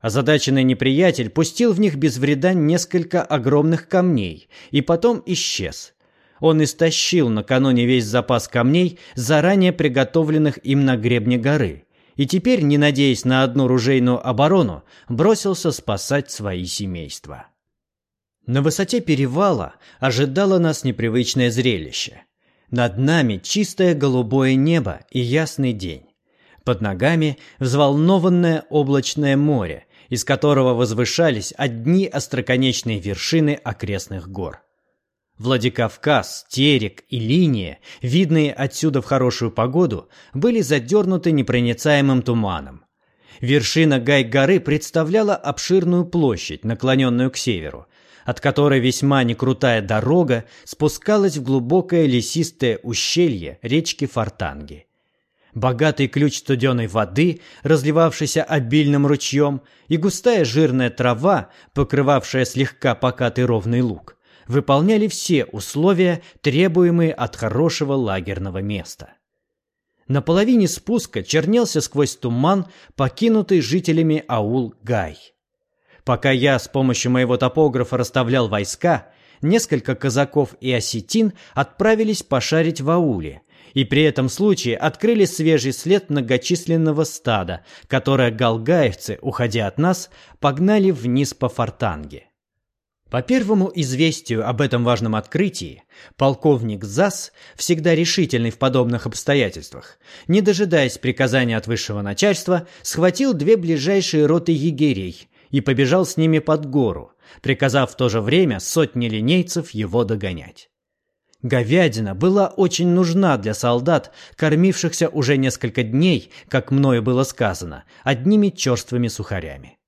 Озадаченный неприятель пустил в них без вреда несколько огромных камней и потом исчез. Он истощил накануне весь запас камней, заранее приготовленных им на гребне горы, и теперь, не надеясь на одну ружейную оборону, бросился спасать свои семейства. На высоте перевала ожидало нас непривычное зрелище. Над нами чистое голубое небо и ясный день. Под ногами взволнованное облачное море, из которого возвышались одни остроконечные вершины окрестных гор. Владикавказ, Терек и Линия, видные отсюда в хорошую погоду, были задернуты непроницаемым туманом. Вершина Гай-горы представляла обширную площадь, наклоненную к северу, от которой весьма некрутая дорога спускалась в глубокое лесистое ущелье речки Фортанги. Богатый ключ студеной воды, разливавшийся обильным ручьем, и густая жирная трава, покрывавшая слегка покатый ровный луг, выполняли все условия, требуемые от хорошего лагерного места. На половине спуска чернелся сквозь туман покинутый жителями аул Гай. Пока я с помощью моего топографа расставлял войска, несколько казаков и осетин отправились пошарить в ауле, и при этом случае открыли свежий след многочисленного стада, которое галгаевцы, уходя от нас, погнали вниз по фортанге. По первому известию об этом важном открытии, полковник ЗАС, всегда решительный в подобных обстоятельствах, не дожидаясь приказания от высшего начальства, схватил две ближайшие роты егерей и побежал с ними под гору, приказав в то же время сотни линейцев его догонять. Говядина была очень нужна для солдат, кормившихся уже несколько дней, как мною было сказано, одними черствыми сухарями.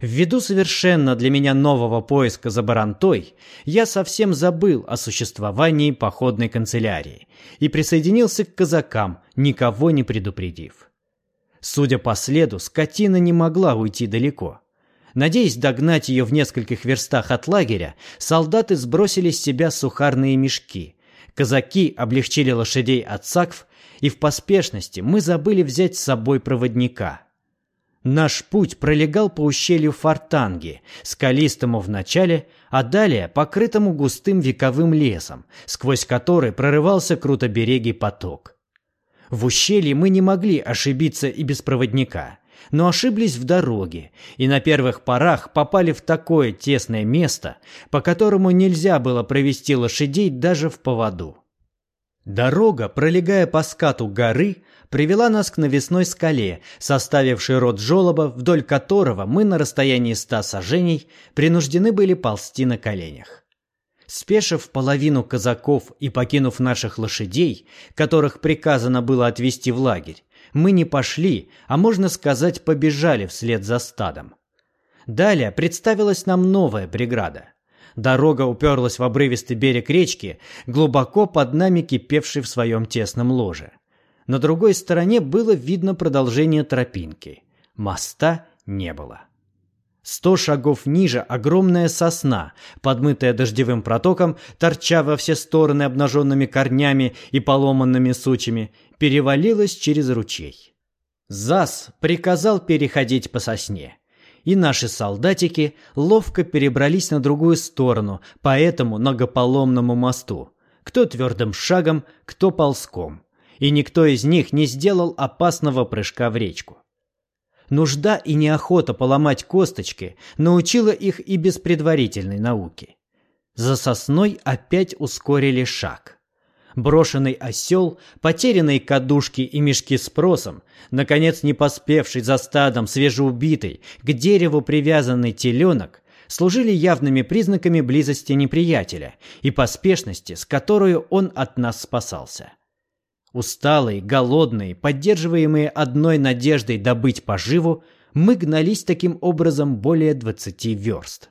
Ввиду совершенно для меня нового поиска за барантой, я совсем забыл о существовании походной канцелярии и присоединился к казакам, никого не предупредив. Судя по следу, скотина не могла уйти далеко. Надеясь догнать ее в нескольких верстах от лагеря, солдаты сбросили с себя сухарные мешки. Казаки облегчили лошадей от сакв, и в поспешности мы забыли взять с собой проводника – Наш путь пролегал по ущелью Фортанги, скалистому в начале, а далее покрытому густым вековым лесом, сквозь который прорывался крутоберегий поток. В ущелье мы не могли ошибиться и без проводника, но ошиблись в дороге и на первых порах попали в такое тесное место, по которому нельзя было провести лошадей даже в поводу. Дорога, пролегая по скату горы, привела нас к навесной скале, составившей рот жолоба, вдоль которого мы на расстоянии ста сажений принуждены были ползти на коленях. Спешив половину казаков и покинув наших лошадей, которых приказано было отвезти в лагерь, мы не пошли, а можно сказать, побежали вслед за стадом. Далее представилась нам новая преграда. Дорога уперлась в обрывистый берег речки, глубоко под нами кипевший в своем тесном ложе. На другой стороне было видно продолжение тропинки. Моста не было. Сто шагов ниже огромная сосна, подмытая дождевым протоком, торча во все стороны обнаженными корнями и поломанными сучьями, перевалилась через ручей. Зас приказал переходить по сосне, и наши солдатики ловко перебрались на другую сторону по этому многополомному мосту, кто твердым шагом, кто ползком и никто из них не сделал опасного прыжка в речку. Нужда и неохота поломать косточки научила их и без предварительной науки. За сосной опять ускорили шаг. Брошенный осел, потерянные кадушки и мешки с просом, наконец не поспевший за стадом свежеубитый, к дереву привязанный теленок, служили явными признаками близости неприятеля и поспешности, с которой он от нас спасался. Усталые, голодные, поддерживаемые одной надеждой добыть поживу, мы гнались таким образом более двадцати верст.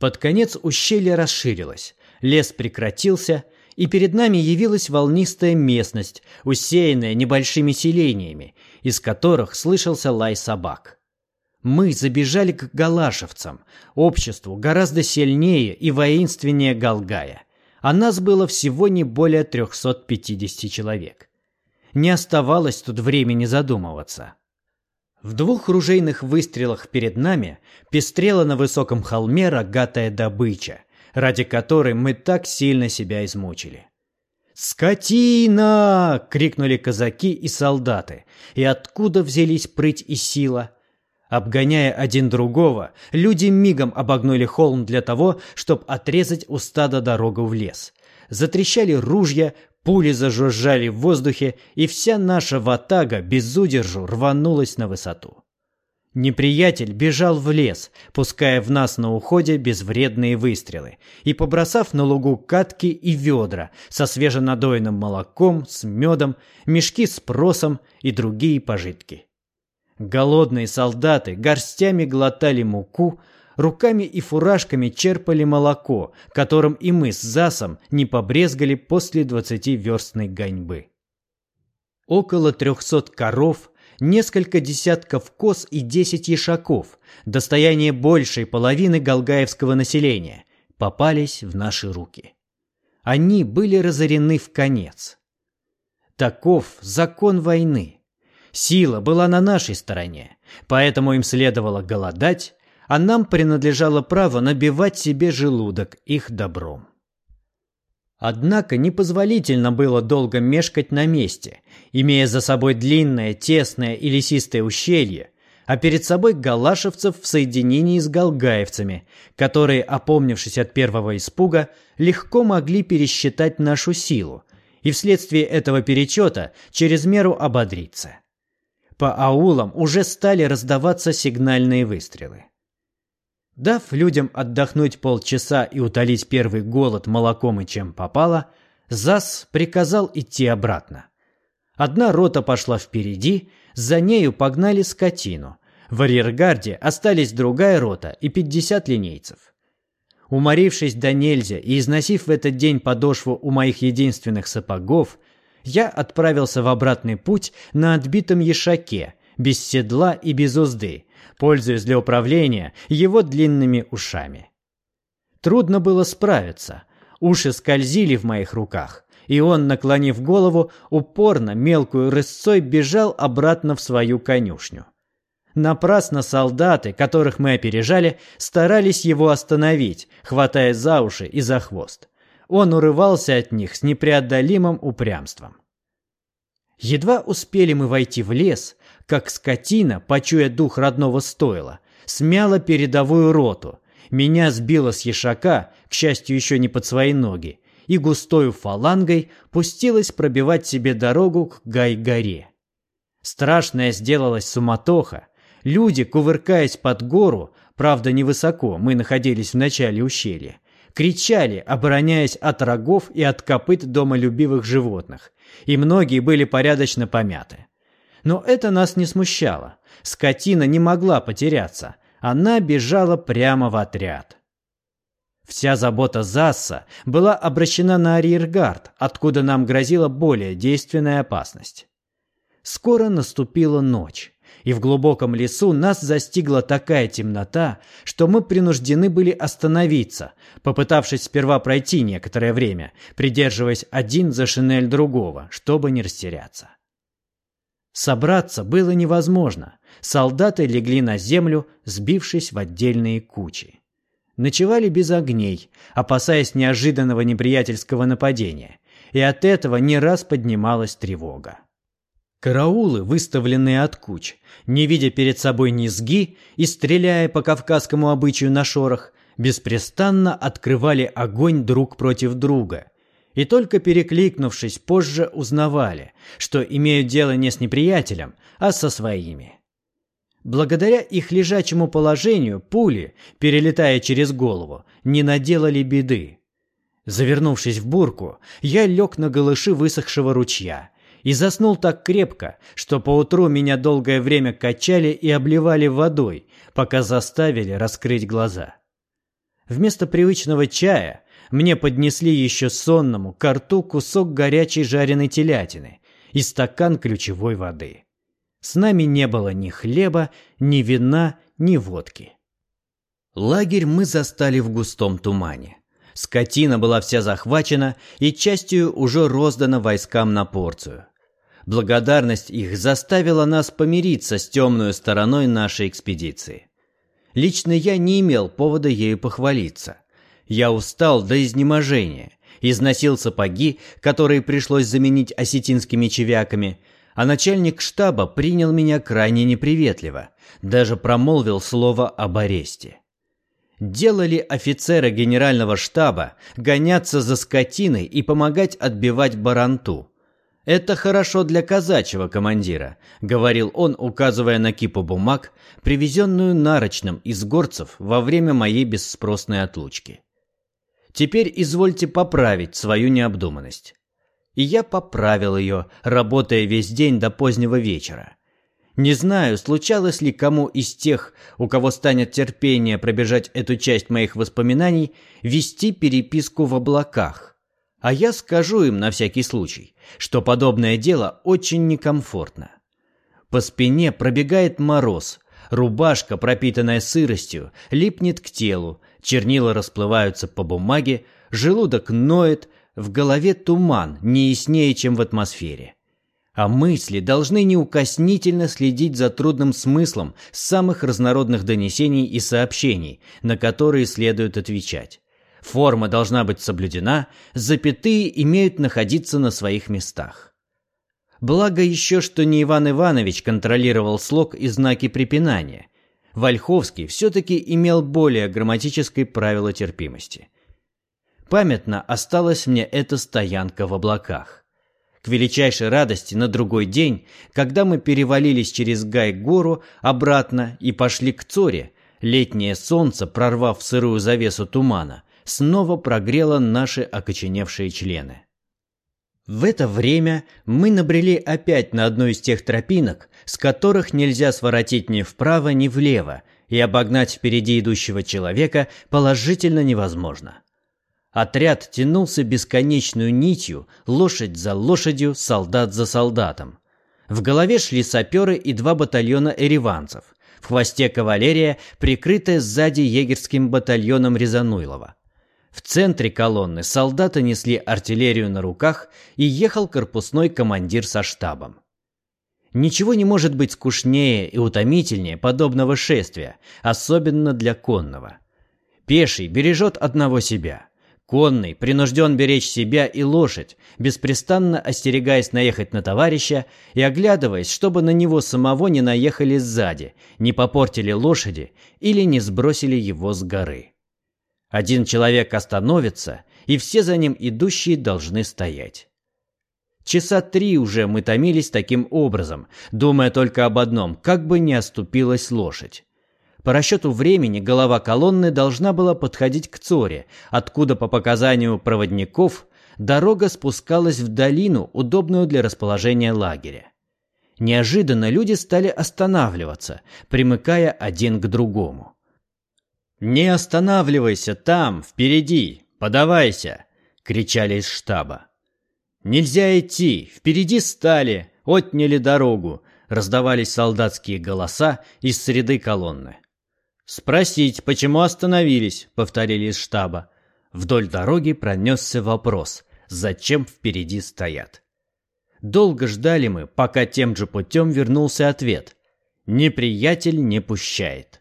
Под конец ущелье расширилось, лес прекратился, и перед нами явилась волнистая местность, усеянная небольшими селениями, из которых слышался лай собак. Мы забежали к галашевцам, обществу гораздо сильнее и воинственнее Галгая, а нас было всего не более 350 человек. Не оставалось тут времени задумываться. В двух ружейных выстрелах перед нами пестрела на высоком холме рогатая добыча, ради которой мы так сильно себя измучили. «Скотина!» — крикнули казаки и солдаты. И откуда взялись прыть и сила? Обгоняя один другого, люди мигом обогнули холм для того, чтобы отрезать у стада дорогу в лес. Затрещали ружья, пули зажужжали в воздухе, и вся наша ватага без удержу рванулась на высоту. Неприятель бежал в лес, пуская в нас на уходе безвредные выстрелы, и побросав на лугу катки и ведра со свеженадоенным молоком, с медом, мешки с просом и другие пожитки. Голодные солдаты горстями глотали муку, руками и фуражками черпали молоко, которым и мы с Засом не побрезгали после двадцативерстной гоньбы. Около трехсот коров, несколько десятков коз и десять ешаков, достояние большей половины галгаевского населения, попались в наши руки. Они были разорены в конец. Таков закон войны – Сила была на нашей стороне, поэтому им следовало голодать, а нам принадлежало право набивать себе желудок их добром. Однако непозволительно было долго мешкать на месте, имея за собой длинное, тесное и лесистое ущелье, а перед собой галашевцев в соединении с галгаевцами, которые, опомнившись от первого испуга, легко могли пересчитать нашу силу и вследствие этого перечета через меру ободриться по аулам уже стали раздаваться сигнальные выстрелы. Дав людям отдохнуть полчаса и утолить первый голод молоком и чем попало, ЗАС приказал идти обратно. Одна рота пошла впереди, за нею погнали скотину. В арьергарде остались другая рота и 50 линейцев. Уморившись до нельзя и износив в этот день подошву у моих единственных сапогов, я отправился в обратный путь на отбитом ешаке, без седла и без узды, пользуясь для управления его длинными ушами. Трудно было справиться. Уши скользили в моих руках, и он, наклонив голову, упорно мелкую рысцой бежал обратно в свою конюшню. Напрасно солдаты, которых мы опережали, старались его остановить, хватая за уши и за хвост он урывался от них с непреодолимым упрямством. Едва успели мы войти в лес, как скотина, почуя дух родного стойла, смяла передовую роту, меня сбила с ешака, к счастью, еще не под свои ноги, и густою фалангой пустилась пробивать себе дорогу к Гай-горе. Страшная сделалась суматоха. Люди, кувыркаясь под гору, правда невысоко, мы находились в начале ущелья, кричали, обороняясь от рогов и от копыт домолюбивых животных, и многие были порядочно помяты. Но это нас не смущало. Скотина не могла потеряться. Она бежала прямо в отряд. Вся забота Засса была обращена на арьергард, откуда нам грозила более действенная опасность. Скоро наступила ночь и в глубоком лесу нас застигла такая темнота, что мы принуждены были остановиться, попытавшись сперва пройти некоторое время, придерживаясь один за шинель другого, чтобы не растеряться. Собраться было невозможно. Солдаты легли на землю, сбившись в отдельные кучи. Ночевали без огней, опасаясь неожиданного неприятельского нападения, и от этого не раз поднималась тревога. Караулы, выставленные от куч, не видя перед собой низги и стреляя по кавказскому обычаю на шорох, беспрестанно открывали огонь друг против друга. И только перекликнувшись, позже узнавали, что имеют дело не с неприятелем, а со своими. Благодаря их лежачему положению пули, перелетая через голову, не наделали беды. Завернувшись в бурку, я лег на голыши высохшего ручья и заснул так крепко, что поутру меня долгое время качали и обливали водой, пока заставили раскрыть глаза. Вместо привычного чая мне поднесли еще сонному к рту кусок горячей жареной телятины и стакан ключевой воды. С нами не было ни хлеба, ни вина, ни водки. Лагерь мы застали в густом тумане. Скотина была вся захвачена и частью уже роздана войскам на порцию. Благодарность их заставила нас помириться с темной стороной нашей экспедиции. Лично я не имел повода ею похвалиться. Я устал до изнеможения, износил сапоги, которые пришлось заменить осетинскими чевяками, а начальник штаба принял меня крайне неприветливо, даже промолвил слово об аресте. Делали офицеры генерального штаба гоняться за скотиной и помогать отбивать баранту. «Это хорошо для казачьего командира», — говорил он, указывая на кипу бумаг, привезенную нарочным из горцев во время моей бесспросной отлучки. «Теперь извольте поправить свою необдуманность». И я поправил ее, работая весь день до позднего вечера. Не знаю, случалось ли кому из тех, у кого станет терпение пробежать эту часть моих воспоминаний, вести переписку в облаках. А я скажу им на всякий случай, что подобное дело очень некомфортно. По спине пробегает мороз, рубашка, пропитанная сыростью, липнет к телу, чернила расплываются по бумаге, желудок ноет, в голове туман, не яснее, чем в атмосфере а мысли должны неукоснительно следить за трудным смыслом самых разнородных донесений и сообщений, на которые следует отвечать. Форма должна быть соблюдена, запятые имеют находиться на своих местах. Благо еще, что не Иван Иванович контролировал слог и знаки препинания. Вольховский все-таки имел более грамматическое правило терпимости. Памятно осталась мне эта стоянка в облаках. К величайшей радости на другой день, когда мы перевалились через Гай-гору обратно и пошли к Цоре, летнее солнце, прорвав сырую завесу тумана, снова прогрело наши окоченевшие члены. В это время мы набрели опять на одну из тех тропинок, с которых нельзя своротить ни вправо, ни влево, и обогнать впереди идущего человека положительно невозможно. Отряд тянулся бесконечную нитью, лошадь за лошадью, солдат за солдатом. В голове шли саперы и два батальона эреванцев. В хвосте кавалерия, прикрытая сзади егерским батальоном Резануйлова. В центре колонны солдаты несли артиллерию на руках и ехал корпусной командир со штабом. Ничего не может быть скучнее и утомительнее подобного шествия, особенно для конного. Пеший бережет одного себя – Конный принужден беречь себя и лошадь, беспрестанно остерегаясь наехать на товарища и оглядываясь, чтобы на него самого не наехали сзади, не попортили лошади или не сбросили его с горы. Один человек остановится, и все за ним идущие должны стоять. Часа три уже мы томились таким образом, думая только об одном, как бы не оступилась лошадь. По расчету времени голова колонны должна была подходить к Цоре, откуда, по показанию проводников, дорога спускалась в долину, удобную для расположения лагеря. Неожиданно люди стали останавливаться, примыкая один к другому. «Не останавливайся там, впереди! Подавайся!» — кричали из штаба. «Нельзя идти! Впереди стали! Отняли дорогу!» — раздавались солдатские голоса из среды колонны. «Спросить, почему остановились?» — повторили из штаба. Вдоль дороги пронесся вопрос, зачем впереди стоят. Долго ждали мы, пока тем же путем вернулся ответ. Неприятель не пущает.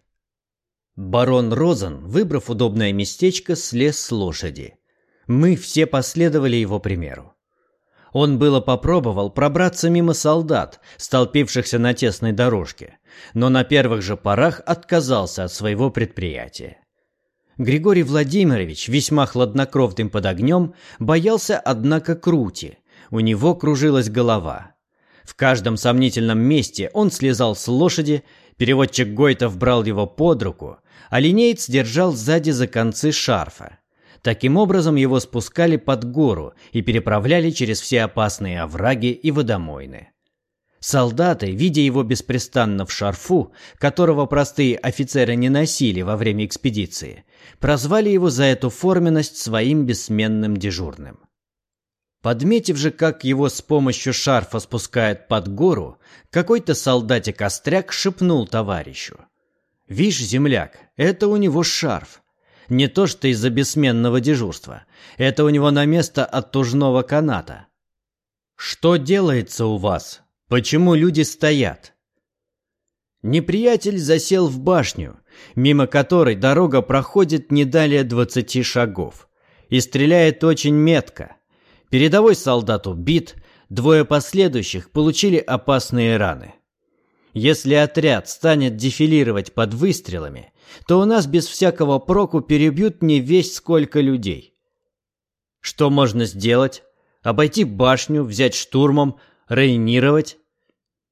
Барон Розен, выбрав удобное местечко, слез с лошади. Мы все последовали его примеру. Он было попробовал пробраться мимо солдат, столпившихся на тесной дорожке, но на первых же порах отказался от своего предприятия. Григорий Владимирович, весьма хладнокровным под огнем, боялся, однако, крути. У него кружилась голова. В каждом сомнительном месте он слезал с лошади, переводчик Гойтов брал его под руку, а линеец держал сзади за концы шарфа. Таким образом его спускали под гору и переправляли через все опасные овраги и водомойны. Солдаты, видя его беспрестанно в шарфу, которого простые офицеры не носили во время экспедиции, прозвали его за эту форменность своим бессменным дежурным. Подметив же, как его с помощью шарфа спускают под гору, какой-то солдатик-остряк шепнул товарищу. «Вишь, земляк, это у него шарф. Не то что из-за бессменного дежурства. Это у него на место от тужного каната. Что делается у вас? Почему люди стоят? Неприятель засел в башню, мимо которой дорога проходит не далее двадцати шагов, и стреляет очень метко. Передовой солдат убит, двое последующих получили опасные раны. Если отряд станет дефилировать под выстрелами, то у нас без всякого проку перебьют не весь сколько людей. Что можно сделать? Обойти башню, взять штурмом, рейнировать?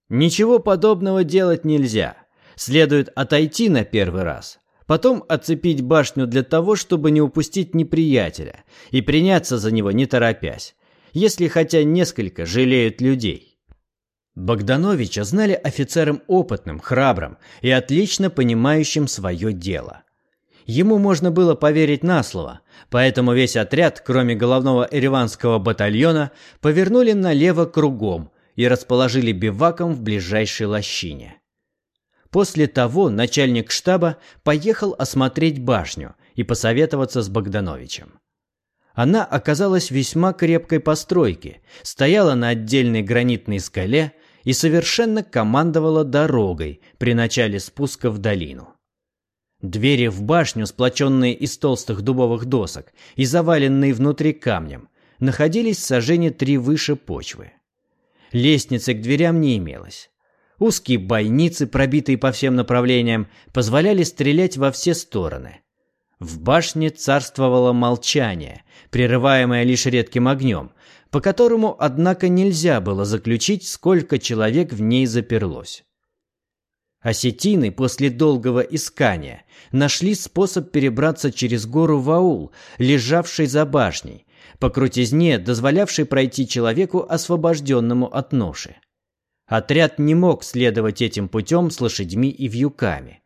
Ничего подобного делать нельзя. Следует отойти на первый раз, потом оцепить башню для того, чтобы не упустить неприятеля, и приняться за него не торопясь, если хотя несколько жалеют людей. Богдановича знали офицером опытным, храбрым и отлично понимающим свое дело. Ему можно было поверить на слово, поэтому весь отряд, кроме головного эреванского батальона, повернули налево кругом и расположили биваком в ближайшей лощине. После того начальник штаба поехал осмотреть башню и посоветоваться с Богдановичем. Она оказалась весьма крепкой постройки, стояла на отдельной гранитной скале – и совершенно командовала дорогой при начале спуска в долину. Двери в башню, сплоченные из толстых дубовых досок и заваленные внутри камнем, находились в сажене три выше почвы. Лестницы к дверям не имелось. Узкие бойницы, пробитые по всем направлениям, позволяли стрелять во все стороны. В башне царствовало молчание, прерываемое лишь редким огнем, по которому, однако, нельзя было заключить, сколько человек в ней заперлось. Осетины после долгого искания нашли способ перебраться через гору в аул, лежавший за башней, по крутизне, дозволявшей пройти человеку, освобожденному от ноши. Отряд не мог следовать этим путем с лошадьми и вьюками.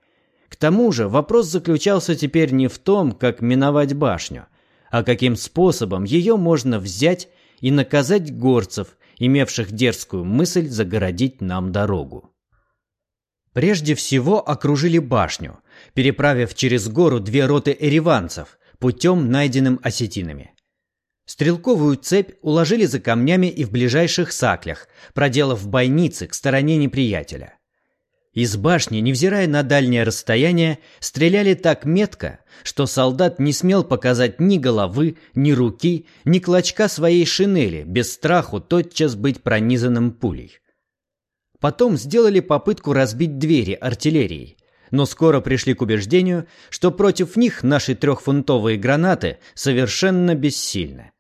К тому же вопрос заключался теперь не в том, как миновать башню, а каким способом ее можно взять и наказать горцев, имевших дерзкую мысль загородить нам дорогу. Прежде всего окружили башню, переправив через гору две роты эреванцев путем, найденным осетинами. Стрелковую цепь уложили за камнями и в ближайших саклях, проделав бойницы к стороне неприятеля. Из башни, невзирая на дальнее расстояние, стреляли так метко, что солдат не смел показать ни головы, ни руки, ни клочка своей шинели, без страху тотчас быть пронизанным пулей. Потом сделали попытку разбить двери артиллерией, но скоро пришли к убеждению, что против них наши трехфунтовые гранаты совершенно бессильны.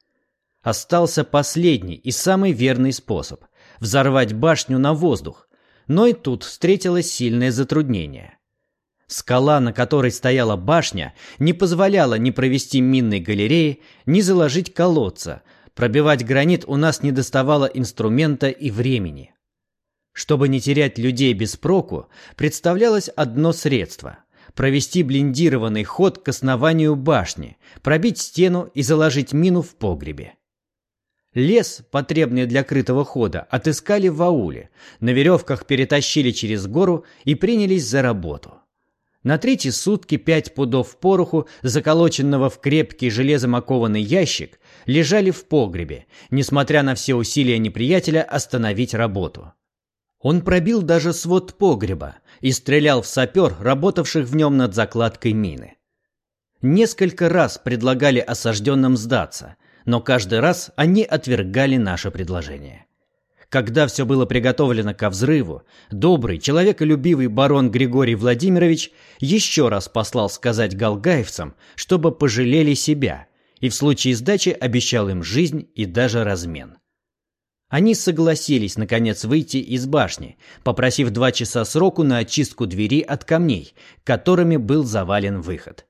Остался последний и самый верный способ – взорвать башню на воздух, но и тут встретилось сильное затруднение. Скала, на которой стояла башня, не позволяла ни провести минной галереи, ни заложить колодца. Пробивать гранит у нас не доставало инструмента и времени. Чтобы не терять людей без проку, представлялось одно средство – провести блиндированный ход к основанию башни, пробить стену и заложить мину в погребе. Лес, потребный для крытого хода, отыскали в ауле, на веревках перетащили через гору и принялись за работу. На третьи сутки пять пудов пороху, заколоченного в крепкий железом окованный ящик, лежали в погребе, несмотря на все усилия неприятеля остановить работу. Он пробил даже свод погреба и стрелял в сапер, работавших в нем над закладкой мины. Несколько раз предлагали осажденным сдаться, но каждый раз они отвергали наше предложение. Когда все было приготовлено ко взрыву, добрый, человеколюбивый барон Григорий Владимирович еще раз послал сказать галгаевцам, чтобы пожалели себя, и в случае сдачи обещал им жизнь и даже размен. Они согласились, наконец, выйти из башни, попросив два часа сроку на очистку двери от камней, которыми был завален выход.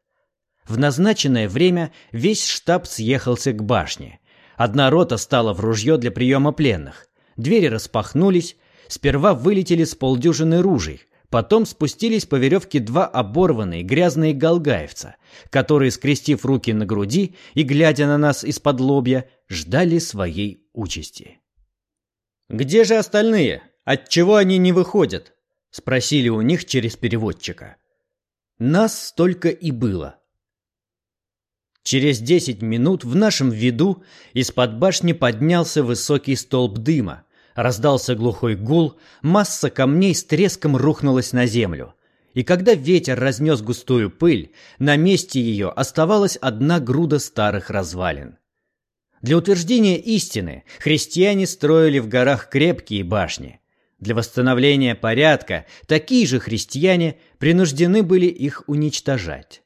В назначенное время весь штаб съехался к башне. Одна рота стала в ружье для приема пленных. Двери распахнулись, Сперва вылетели с полдюжины ружей, потом спустились по веревке два оборванные грязные галгаевца, которые, скрестив руки на груди и глядя на нас из-под лобья, ждали своей участи. «Где же остальные? Отчего они не выходят?» — спросили у них через переводчика. Нас столько и было. Через десять минут в нашем виду из-под башни поднялся высокий столб дыма, раздался глухой гул, масса камней с треском рухнулась на землю. И когда ветер разнес густую пыль, на месте ее оставалась одна груда старых развалин. Для утверждения истины христиане строили в горах крепкие башни, для восстановления порядка такие же христиане принуждены были их уничтожать.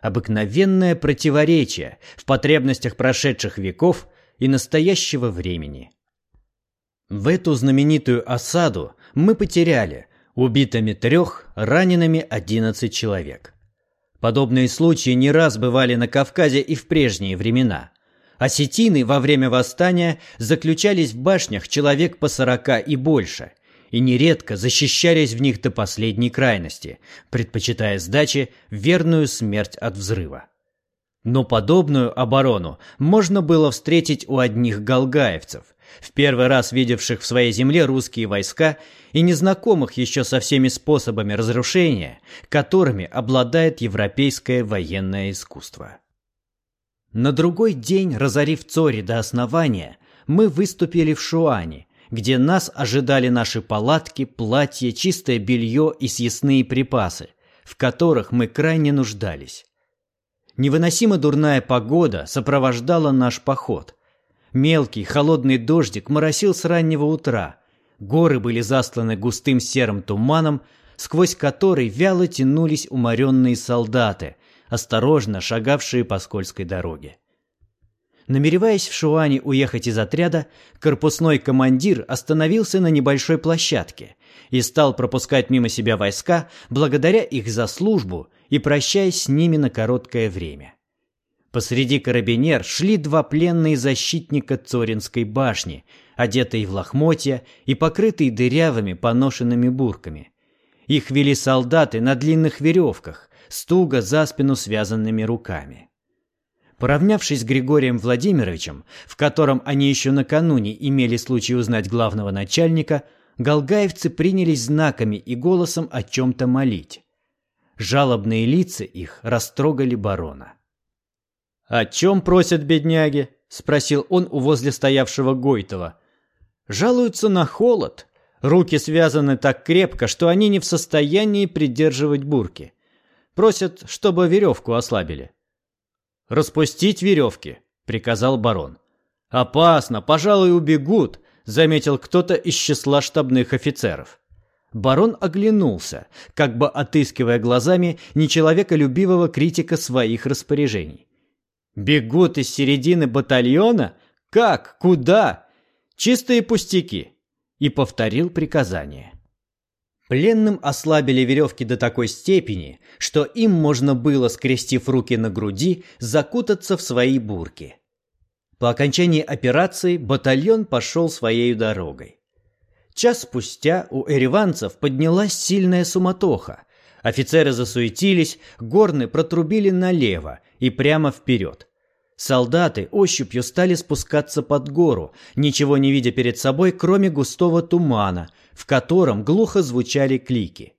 Обыкновенное противоречие в потребностях прошедших веков и настоящего времени. В эту знаменитую осаду мы потеряли убитыми трех, ранеными одиннадцать человек. Подобные случаи не раз бывали на Кавказе и в прежние времена. Осетины во время восстания заключались в башнях человек по сорока и больше, и нередко защищались в них до последней крайности, предпочитая сдаче верную смерть от взрыва. Но подобную оборону можно было встретить у одних галгаевцев, в первый раз видевших в своей земле русские войска и незнакомых еще со всеми способами разрушения, которыми обладает европейское военное искусство. На другой день, разорив Цори до основания, мы выступили в Шуане где нас ожидали наши палатки, платья, чистое белье и съестные припасы, в которых мы крайне нуждались. Невыносимо дурная погода сопровождала наш поход. Мелкий, холодный дождик моросил с раннего утра. Горы были застланы густым серым туманом, сквозь который вяло тянулись уморенные солдаты, осторожно шагавшие по скользкой дороге. Намереваясь в Шуане уехать из отряда, корпусной командир остановился на небольшой площадке и стал пропускать мимо себя войска благодаря их за службу и прощаясь с ними на короткое время. Посреди карабинер шли два пленные защитника Цоринской башни, одетые в лохмотья и покрытые дырявыми поношенными бурками. Их вели солдаты на длинных веревках, стуга за спину связанными руками. Поравнявшись с Григорием Владимировичем, в котором они еще накануне имели случай узнать главного начальника, галгаевцы принялись знаками и голосом о чем-то молить. Жалобные лица их растрогали барона. «О чем просят бедняги?» — спросил он у возле стоявшего Гойтова. «Жалуются на холод. Руки связаны так крепко, что они не в состоянии придерживать бурки. Просят, чтобы веревку ослабили». «Распустить веревки», — приказал барон. «Опасно, пожалуй, убегут», — заметил кто-то из числа штабных офицеров. Барон оглянулся, как бы отыскивая глазами нечеловеколюбивого критика своих распоряжений. «Бегут из середины батальона? Как? Куда? Чистые пустяки!» И повторил приказание. Пленным ослабили веревки до такой степени, что им можно было, скрестив руки на груди, закутаться в свои бурки. По окончании операции батальон пошел своей дорогой. Час спустя у эреванцев поднялась сильная суматоха. Офицеры засуетились, горны протрубили налево и прямо вперед. Солдаты ощупью стали спускаться под гору, ничего не видя перед собой, кроме густого тумана, в котором глухо звучали клики.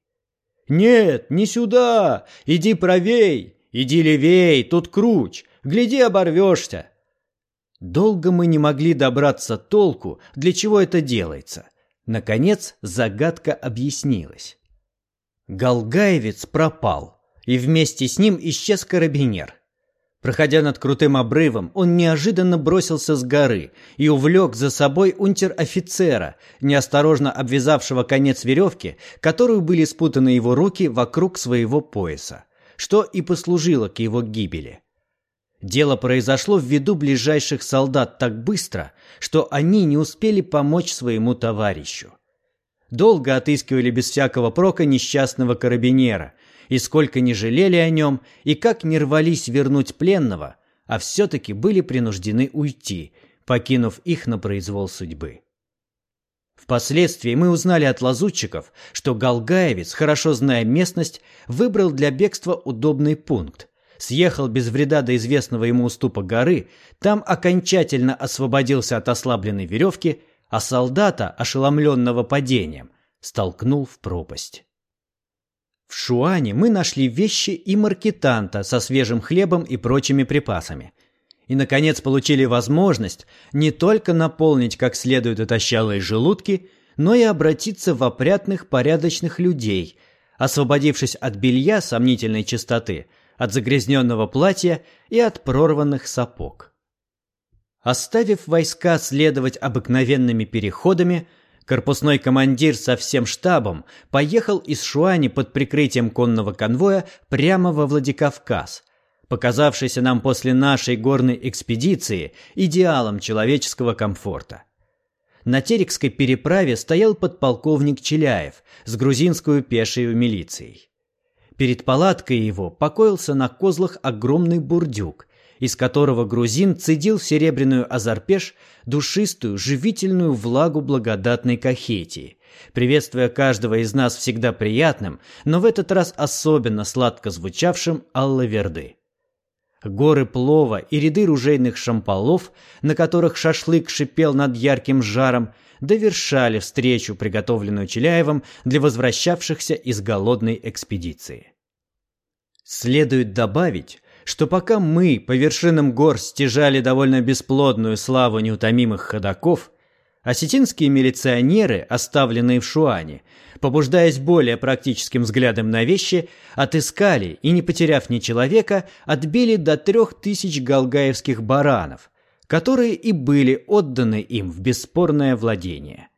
«Нет, не сюда! Иди правей! Иди левей! Тут круч! Гляди, оборвешься!» Долго мы не могли добраться толку, для чего это делается. Наконец загадка объяснилась. Голгаевец пропал, и вместе с ним исчез карабинер. Проходя над крутым обрывом, он неожиданно бросился с горы и увлек за собой унтер-офицера, неосторожно обвязавшего конец веревки, которую были спутаны его руки вокруг своего пояса, что и послужило к его гибели. Дело произошло в виду ближайших солдат так быстро, что они не успели помочь своему товарищу. Долго отыскивали без всякого прока несчастного карабинера – и сколько не жалели о нем, и как не рвались вернуть пленного, а все-таки были принуждены уйти, покинув их на произвол судьбы. Впоследствии мы узнали от лазутчиков, что Галгаевец, хорошо зная местность, выбрал для бегства удобный пункт. Съехал без вреда до известного ему уступа горы, там окончательно освободился от ослабленной веревки, а солдата, ошеломленного падением, столкнул в пропасть. В Шуане мы нашли вещи и маркетанта со свежим хлебом и прочими припасами. И, наконец, получили возможность не только наполнить как следует отощалые желудки, но и обратиться в опрятных порядочных людей, освободившись от белья сомнительной чистоты, от загрязненного платья и от прорванных сапог. Оставив войска следовать обыкновенными переходами, Корпусной командир со всем штабом поехал из Шуани под прикрытием конного конвоя прямо во Владикавказ, показавшийся нам после нашей горной экспедиции идеалом человеческого комфорта. На Терекской переправе стоял подполковник Челяев с грузинскую пешей милицией. Перед палаткой его покоился на козлах огромный бурдюк, из которого грузин цедил в серебряную азарпеш душистую, живительную влагу благодатной кахетии, приветствуя каждого из нас всегда приятным, но в этот раз особенно сладко звучавшим аллаверды. Горы плова и ряды ружейных шампалов, на которых шашлык шипел над ярким жаром, довершали встречу, приготовленную Челяевым для возвращавшихся из голодной экспедиции. Следует добавить, что пока мы по вершинам гор стяжали довольно бесплодную славу неутомимых ходаков, осетинские милиционеры, оставленные в Шуане, побуждаясь более практическим взглядом на вещи, отыскали и, не потеряв ни человека, отбили до трех тысяч галгаевских баранов, которые и были отданы им в бесспорное владение.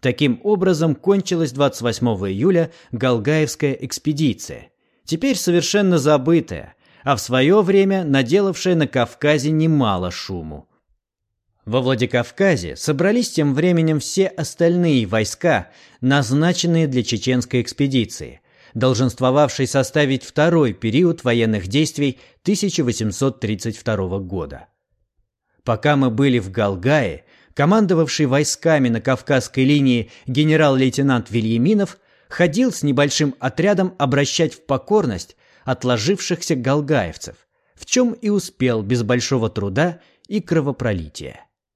Таким образом кончилась 28 июля Галгаевская экспедиция, теперь совершенно забытая, а в свое время наделавшая на Кавказе немало шуму. Во Владикавказе собрались тем временем все остальные войска, назначенные для чеченской экспедиции, долженствовавшей составить второй период военных действий 1832 года. Пока мы были в Галгае, командовавший войсками на Кавказской линии генерал-лейтенант Вильяминов ходил с небольшим отрядом обращать в покорность отложившихся галгаевцев, в чем и успел без большого труда и кровопролития.